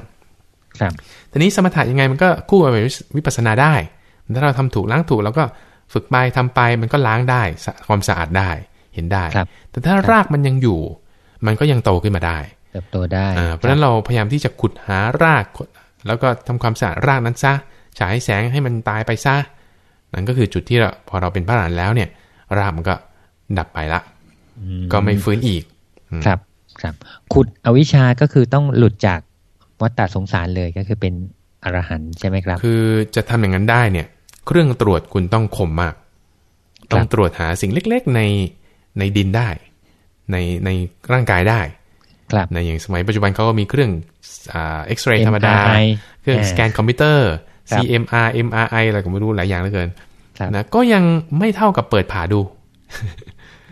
ครับทีนี้สมถะยังไงมันก็คู่กับวิปัสสนาได้ถ้าเราทำถูกล้างถูกแล้วก็ฝึกไปทำไปมันก็ล้างได้สะความสะอาดได้เเห็นได้ครับแต่ถ้ารากมันยังอยู่ มันก็ยังโตขึ้นมาได้เติบโตได้อ่าเพราะฉะนั้นเราพยายามที่จะขุดหาราก แล้วก็ทำความสะอาดรากนั้นซะ ฉายแสงให้มันตายไปซะ นั่นก็คือจุดที่เราพอเราเป็นพระอรหันต์แล้วเนี่ย รากมันก็ดับไปละอืมก็ไม่ฟื้นอีกอืมครับ ครับ ขุดอวิชชาก็คือต้องหลุดจากวัฏฏะสงสารเลยก็คือเป็นอรหันต์ใช่ไหมครับ คือจะทำอย่างนั้นได้เนี่ย เครื่องตรวจคุณต้องคมมากครับต้องตรวจหาสิ่งเล็ก ๆ ในในดินได้ ในในร่างกายได้ ครับนะอย่างสมัยปัจจุบันเขาก็มีเครื่องอ่าเอ็กซเรย์ธรรมดา MRI เครื่องอ่าสแกนคอมพิวเตอร์ครับ CMR MRI อะไรก็ไม่รู้หลายอย่างเหลือเกินครับนะก็ยังไม่เท่ากับเปิดผ่าดู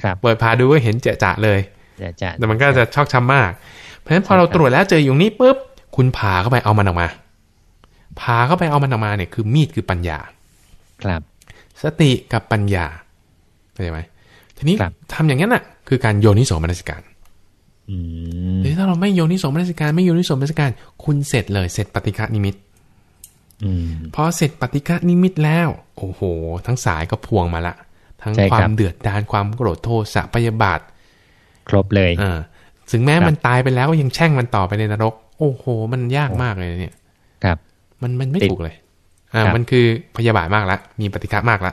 ครับเปิดผ่าดูก็เห็นเจะจะๆเลยจะจะ แต่มันก็จะชอกช้ำมาก เพราะฉะนั้นพอเราตรวจแล้วเจออยู่นี้ปุ๊บคุณผ่าเข้าไปเอามันออกมาผ่าเข้าไปเอามันออกมาเนี่ยคือมีดคือปัญญา ครับ สติกับปัญญาเข้าใจไหมทีนี้ครับทำอย่างนั้นน่ะ คือการโยนิโสมนสิการอืมทีนี้ถ้าเราไม่โยนิโสมนสิการไม่โยนิโสมนสิการ คุณเสร็จเลยเสร็จปฏิฆะนิมิตอืมพอเสร็จปฏิฆะนิมิตแล้ว โอ้โห ทั้งสายก็พวงมาละ ทั้งใช่คครับวามเดือดดานความโกรธโทสะพยาบาท ครบเลยอ่าถึงแม้ครับมันตายไปแล้วก็ยังแช่งมันต่อไปในนรก โอ้โห มันยากมากเลยเนี่ย ครับ มันมันไม่ติดถูกเลย อ่าครับมันคือพยาบาทมากละ มีปฏิฆะมากละ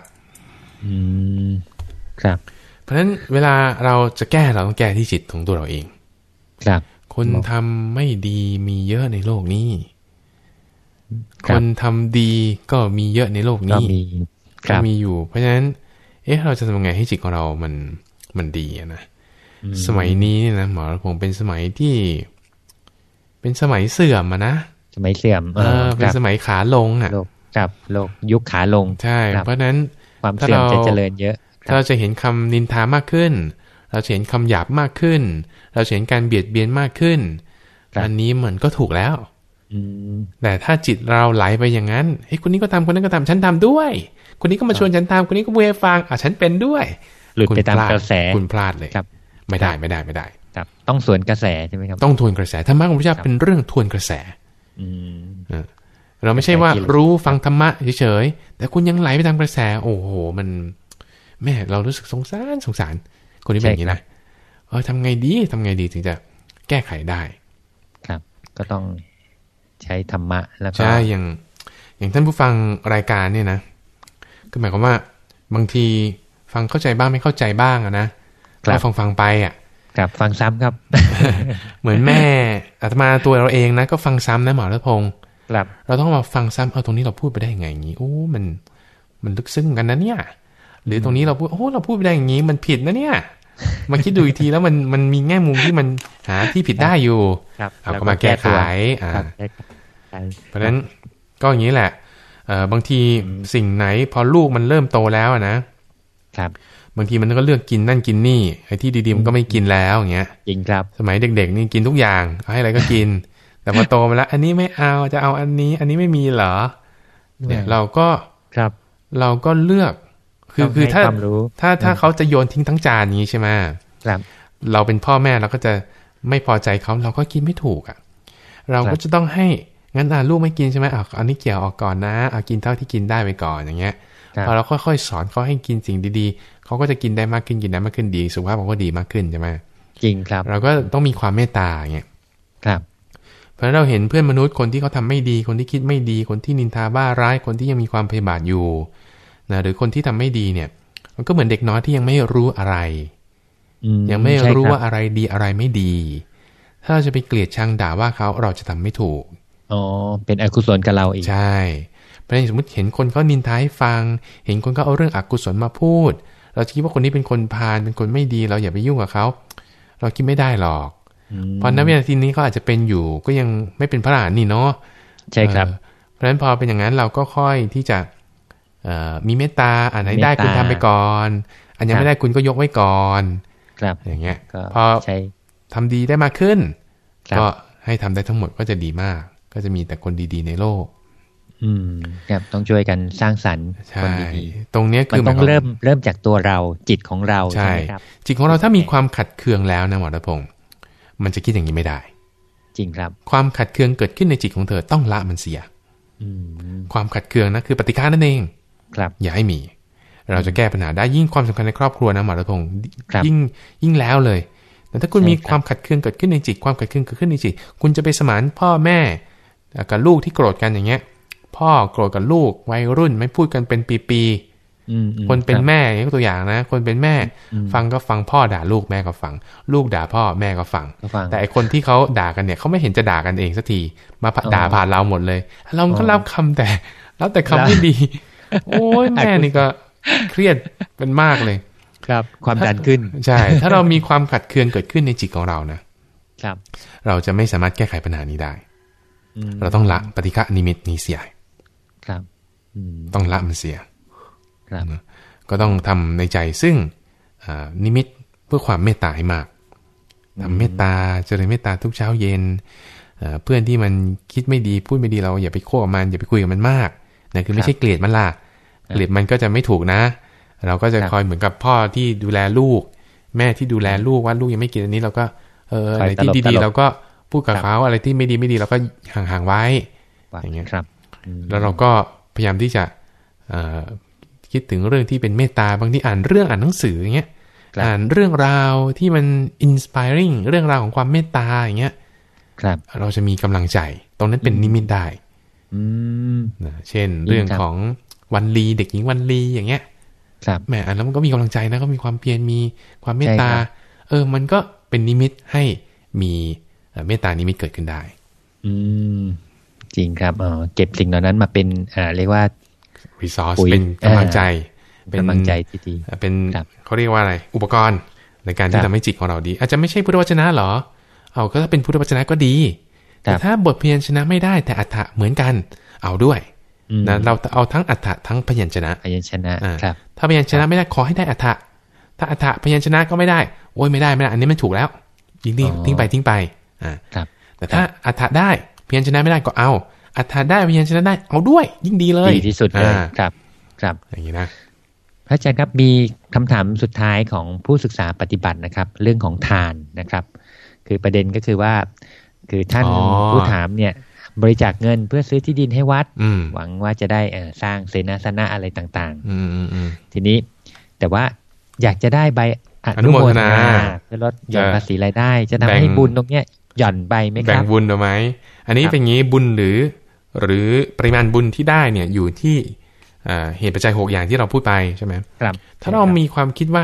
อืม ครับ เพราะฉะนั้นเวลาเราจะแก้เราต้องแก้ที่จิตของตัวเราเอง ครับ คนครับทำไม่ดีมีเยอะในโลกนี้คครับนทำดีก็มีเยอะในโลกก็นี้มีคก็รับมีอยู่ เพราะฉะนั้น เอ๊ะ เราจะทำยังไงให้จิตของเรามันมันดีอะนะอืม สมัยนี้เนี่ยนะหมอคงเป็นสมัยที่ เป็นสมัยเสื่อมอะนะสมัยเสื่อม เออ เป็นสมัยขาลงอะโลกครับโลกยุคขาลงใช่ครับเพราะฉะนั้นความถ้าเสื่อมเราจะเจริญเยอะถ้าเราจะเห็นคำนินทามากขึ้น เราจะเห็นคำหยาบมากขึ้น เราจะเห็นการเบียดเบียนมากขึ้นครับอันนี้มันก็ถูกแล้วอืมแต่ถ้าจิตเราไหลไปอย่างนั้นเฮ้ยคนนี้ก็ทำคนนั้นก็ทำฉันทำด้วย คนนี้ก็มาชวนฉันทำคนนี้ก็พูดให้ฟังอะฉันเป็นด้วยหลุดไปตามคุณพลกระแสคุณพลาดเลยครับ ไม่ได้ไม่ได้ไม่ได้ครับต้องสวนกระแสใช่ไหมครับต้องทวนกระแสธรรมะของพระเจ้าครับเป็นเรื่องทวนกระแส อืมเราไม่ใช่ว่าแต่กิเลสรู้ฟังธรรมะเฉยๆแต่คุณยังไหลไปตามกระแส โอ้โห มัน แม่เรารู้สึกสงสารสงสาร คนที่เป็นอย่างนี้นะเออทำไงดีทำไงดีถึงจะแก้ไขได้ ครับ ก็ต้องใช้ธรรมะแล้วก็ใช่อย่าง อย่างท่านผู้ฟังรายการเนี่ยนะก็หมายความว่า บางทีฟังเข้าใจบ้างไม่เข้าใจบ้างอะนะ ก็ฟังฟังๆไปอะครับฟังซ้ำครับ เหมือนแม่อาตมาตัวเราเองนะก็ฟังซ้ำนะหมอรัตพงศ์ครับ เราต้องมาฟังซ้ำเอาตรงนี้เราพูดไปได้ยังไงอย่างนี้โอ้มันมันลึกซึ้งกันนะเนี่ย หรือตรงนี้เราพูดโอ้เราพูดไปได้อย่างนี้ มันผิดนะเนี่ยมาคิดดูอีกทีแล้วมันมันมีแง่มุมที่มันหาที่ผิดได้อยู่ครับเอาแล้วก็มาแก้ไขตัวอ่าครับแก้ไขเพราะฉะนั้นก็อย่างนี้แหละเอ่อบางทีสิ่งไหนพอลูกมันเริ่มโตแล้วอะนะครับ บางทีมันก็เลือกกินนั่นกินนี่ไอ้ที่ดีๆมันก็ไม่กินแล้วอย่างเงี้ยจริงครับ สมัยเด็ก ๆ นี่กินทุกอย่างเอาให้อะไรก็กิน แต่พอโตมาแล้ว อันนี้ไม่เอาจะเอาอันนี้ อันนี้ไม่มีเหรอเนี่ยอืมเราก็ครับ เราก็เลือก คือต้องคือให้ถ้าความรู้ถ้าถ้าเขาจะโยนทิ้งทั้งจานอย่างนี้ใช่ไหมครับ เราเป็นพ่อแม่เราก็จะไม่พอใจเขาเราก็กินไม่ถูกอะ เราครัก็บจะต้องให้งั้นอะลูกไม่กินใช่ไหมอะอันนี้เกี่ยวออกก่อนนะอะกินเท่าที่กินได้ไปก่อนอย่างเงี้ยครับพอเราค่อยๆสอนเขาให้กินสิ่งดีๆ เขาก็จะกินได้มากขึ้นกินได้มากขึ้นดี สุขภาพเขาก็ดีมากขึ้นใช่ไหมจริงครับ เราก็ต้องมีความเมตตาอย่างเงี้ยครับ เพราะฉะนั้นเราเห็นเพื่อนมนุษย์คนที่เขาทำไม่ดี คนที่คิดไม่ดี คนที่นินทาบ้าร้าย คนที่ยังมีความพยาบาทอยู่นะหรือคนที่ทำไม่ดีเนี่ย มันก็เหมือนเด็กน้อยที่ยังไม่รู้อะไรอืยังไม่ใช่รู้คบว่าอะไรดีอะไรไม่ดี ถ้าเราจะไปเกลียดชังด่าว่าเขาเราจะทำไม่ถูกอ๋อเป็นอกุศลกับเราอีกใช่เพราะฉะนั้นสมมติเห็นคนเขานินทาให้ฟัง เห็นคนเขาเอาเรื่องอกุศลมาพูด เราจะคิดว่าคนนี้เป็นคนพาลเป็นคนไม่ดี เราอย่าไปยุ่งกับเขาเราคิดไม่ได้หรอกอืมเพราะณวินาทีนี้เขาอาจจะเป็นอยู่ก็ยังไม่เป็นพระอรหันต์นี่เนาะใช่ครับเออเพราะฉะนั้นพอเป็นอย่างนั้นเราก็ค่อยที่จะเอ่อมีเมตตาอันไหนได้เมตตาคุณทำไปก่อน อันยังครับไม่ได้คุณก็ยกไว้ก่อน ครับอย่างเงี้ยก็พอใช้ทำดีได้มากขึ้นครับก็ให้ทำได้ทั้งหมดก็จะดีมาก ก็จะมีแต่คนดีๆในโลกอืม ครับต้องช่วยกันสร้างสรรค์ใช่คนดีตรงเนี้ยๆมันคือหต้มาอยงความเริ่มเริ่มจากตัวเราจิตของเราใช่ใช่ไหมครับ จิตของเราถ้ามีความขัดเคืองแล้วนะหมอรัตพงศ์มันจะคิดอย่างนี้ไม่ได้ จริงครับ ความขัดเคืองเกิดขึ้นในจิตของเธอต้องละมันเสียอืมความขัดเคืองนะคือปฏิฆานั่นเองครับ อย่าให้มี เราจะแก้ปัญหาได้ยิ่งความสำคัญในครอบครัวนะหมอระพงศ์ครับยิ่งยิ่งแล้วเลยแต่ถ้าคุณใช่มีครับความขัดเคืองเกิดขึ้นในจิต ความขัดเคืองเกิดขึ้นในจิต คุณจะไปสมานพ่อแม่กับลูกที่โกรธกันอย่างเงี้ย พ่อโกรธกับลูกวัยรุ่นไม่พูดกันเป็นปีอืมอืมๆคนเป็นครับแม่อย่างนี้ก็ตัวอย่างนะ คนเป็นแม่อืมฟังก็ฟังพ่อด่าลูกแม่ก็ฟัง ลูกด่าพ่อแม่ก็ฟังก็ฟัง แต่ไอคนที่เขาด่ากันเนี่ยเขาไม่เห็นจะด่ากันเองสักทีมาผ่าอ๋อด่าผ่านเราหมดเลย เราก็อ๋อรับคำแต่รับแต่คำแล้วที่ดี โอ้ยแม่นี่ก็เครียดเป็นมากเลยครับ ความดันขึ้นใช่ ถ้าเรามีความขัดเคืองเกิดขึ้นในจิตของเรานะครับ เราจะไม่สามารถแก้ไขปัญหานี้ได้อืมเราต้องละปฏิฆะนิมิตนี้เสีย ครับอืมต้องละมันเสียครับก็ต้องทำในใจซึ่งอ่านิมิตเพื่อความเมตตาให้มากทำเมตตาเจริญเมตตาทุกเช้าเย็นเอ่อเพื่อนที่มันคิดไม่ดีพูดไม่ดีเราอย่าไปโค้กับมันอย่าไปคุยกับมันมากนะคือไม่ใช่เกลียดมันล่ะเกลียดมันก็จะไม่ถูกนะ เราก็จะครับคอยเหมือนกับพ่อที่ดูแลลูก แม่ที่ดูแลลูกว่าลูกยังไม่กินอันนี้เราก็เออคอยอะไรที่ตลบดีตลบๆเราก็พูดกับครับเขาอะไรที่ไม่ดีไม่ดีเราก็ห่างๆไว้ว่าอย่างเงี้ยครับอืม แล้วเราก็พยายามที่จะเอ่อคิดถึงเรื่องที่เป็นเมตตาบางทีอ่านเรื่องอ่านหนังสืออย่างเงี้ยครับอ่านเรื่องราวที่มัน inspiring เรื่องราวของความเมตตาอย่างเงี้ยครับ เราจะมีกำลังใจ ตรงนั้นเป็นนิมิตได้อืมนะเช่น เรื่องครับของวันลีเด็กหญิงวันลีอย่างเงี้ย ครับแหมอ่านแล้วมันก็มีกำลังใจนะก็มีความเพียรมีความเมตตาใช่ครับเออ มันก็เป็นนิมิตให้มีเอ่อเมตตานิมิตเกิดขึ้นได้ อืม จริงครับอ๋อเก็บสิ่งเหล่านั้นมาเป็นอ่าเรียกว่า resource ปุ๋ยเป็นกำลังใจกำลังใจที่ดีเป็นครับเขาเรียกว่าอะไร อุปกรณ์ในการคที่รับทำให้จิตของเราดี อาจจะไม่ใช่พุทธวจนะเหรอ เอาก็ถ้าเป็นพุทธวจนะก็ดีครับแต่ถ้าบทพยัญชนะไม่ได้แต่อัฏฐะเหมือนกัน เอาด้วยอืมนะเราเอาทั้งอัฏฐะทั้งพยัญชนะพยัญชนะอ่าครับถ้าพยัญชนะไม่ได้ขอให้ได้อัฏฐะถ้าอัฏฐะพยัญชนะก็ไม่ได้โอ้ยไม่ได้ไม่ได้ อันนี้มันถูกแล้วทิ้งทิ้งอ๋อทิ้งไปทิ้งไปอ่าครับแต่ถ้าอัฏฐะได้ พยัญชนะไม่ได้ก็เอา อัฏฐะได้พยัญชนะได้เอาด้วย ยิ่งดีเลยดีที่สุดเลยอ่าครับ ครับ อย่างนี้นะพระอาจารย์ครับมีคำถามสุดท้ายของผู้ศึกษาปฏิบัตินะครับ เรื่องของทานนะครับ คือประเด็นก็คือว่า คือท่านอ๋อผู้ถามเนี่ย บริจาคเงินเพื่อซื้อที่ดินให้วัดอืมหวังว่าจะได้เอ่อสร้างเสนาสนะอะไรต่างอืมอืมอืมๆทีนี้แต่ว่าอยากจะได้ใบออนุโมทนาเพื่อลดหย่อนจะภาษีรายได้ จะทำแบ่งให้บุญตรงเนี้ยหย่อนไปไหมคแบ่รังบบุญเอาไหม อันนี้ครับเป็นงี้บุญหรือหรือปริมาณบุญที่ได้เนี่ยอยู่ที่เอ่อเหตุปัจจัยหกอย่างที่เราพูดไปใช่ไหมครับ ถ้าเรามีความคิดว่า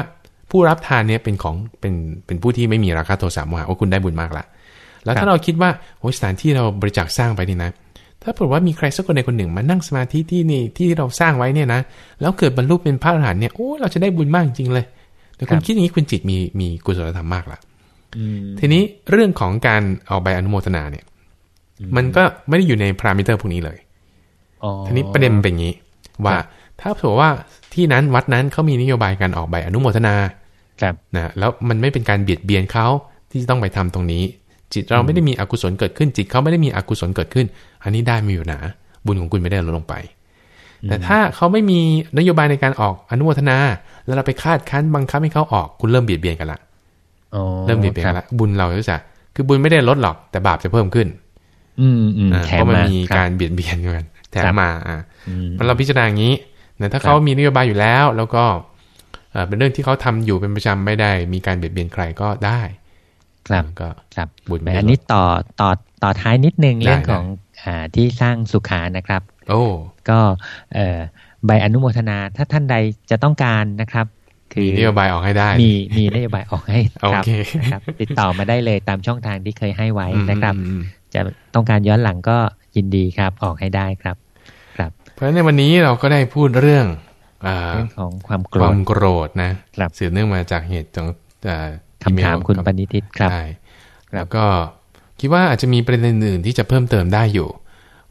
ผู้รับทานเนี่ยเป็นของเป็นเป็นผู้ที่ไม่มีราคาโทสะโมหะว่าคุณได้บุญมากละ แล้วถ้าเราคิดว่าโอ้ยสถานที่เราบริจาคสร้างไปนี่นะ ถ้าเผื่อว่ามีใครสักคนใดคนหนึ่งมานั่งสมาธิที่นี่ที่เราสร้างไว้เนี่ยนะ แล้วเกิดบรรลุเป็นพระอรหันต์เนี่ยโอ้เราจะได้บุญมากจริงๆเลย แต่คุณคิดอย่างนี้คุณจิตมีมีกุศลธรรมมากละอืมทีนี้เรื่องของการเอาใบอนุโมทนาเนี่ย มันก็ไม่ได้อยู่ในพารามิเตอร์พวกนี้เลยอ๋อทีนี้ประเด็นมันเป็นอย่างนี้ ว่าถ้าเผื่อว่าที่นั้นวัดนั้นเขามีนโยบายการออกใบอนุโมทนาครับนะแล้วมันไม่เป็นการเบียดเบียนเขาที่จะต้องไปทำตรงนี้ จิตเราไม่ได้มีอกุศลเกิดขึ้นจิตเขาไม่ได้มีอกุศลเกิดขึ้น อันนี้ได้ไม่อยู่นะบุญของคุณไม่ได้ลดลงไป แต่ถ้าเขาไม่มีนโยบายในการออกอนุโมทนา แล้วเราไปคาดคั้นบังคับให้เขาออกคุณเริ่มเบียดเบียนกันละอ๋อเริ่มเบียดเบียนคกัรันบละบุญเราก็จะคือบุญไม่ได้ลดหรอกแต่บาปจะเพิ่มขึ้น อืมอืมอ่าแถเพมราะมันมามีคการับรเบียดเบียนกันแถมครับมาอ่าอืมมันเราพิจารณาอย่างนี้นะถ้าเขามีนโยบายอยู่แล้ว แล้วก็เอ่อเป็นเรื่องที่เขาทำอยู่เป็นประจำไม่ได้ มีการเบียดเบียนใครก็ได้ ครับก็ครับบุญแหมไม่ได้อันนี้ต่อต่อต่อท้ายนิดนึงได้เรื่องของอ่าที่สร้างสุขานะครับ โอ้ก็เอ่อใบอนุโมทนาถ้าท่านใดจะต้องการนะครับ คืมีอนโยบายออกให้ได้ มีมีนโยบายออกให้ครับโอเคนะครับ ติดต่อมาได้เลยตามช่องทางที่เคยให้ไว้นะครับอืมอืมอืม จะต้องการย้อนหลังก็ยินดีครับออกให้ได้ครับ ครับ เพราะฉะนั้นในวันนี้เราก็ได้พูดเรื่องอ่าเรื่องของความโกครวาธมโกรธนะครับสืบเนื่องมาจากเหตุของอ่าคำถามอีเลคุณกับปณิธิตครับใช่ครับแล้วก็คิดว่าอาจจะมีประเด็นอื่นๆที่จะเพิ่มเติมได้อยู่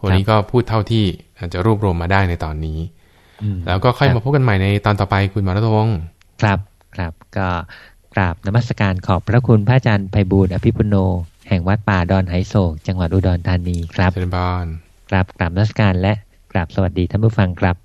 วันนี้ก็พูดเท่าที่อาจจะรวบรวมมาได้ในตอนนี้อืมแล้วก็ค่อยครับมาพบกันใหม่ในตอนต่อไปคุณหมอรัตพงศ์ครับครับก็กราบนมัสการขอบพระคุณพระอาจารย์ไพบูลย์อภิปุโน แห่งวัดป่าดอนไหโศก จังหวัดอุดรธานีครับเจริญพรกราบกราบนมัสการและกราบสวัสดีท่านผู้ฟังครับ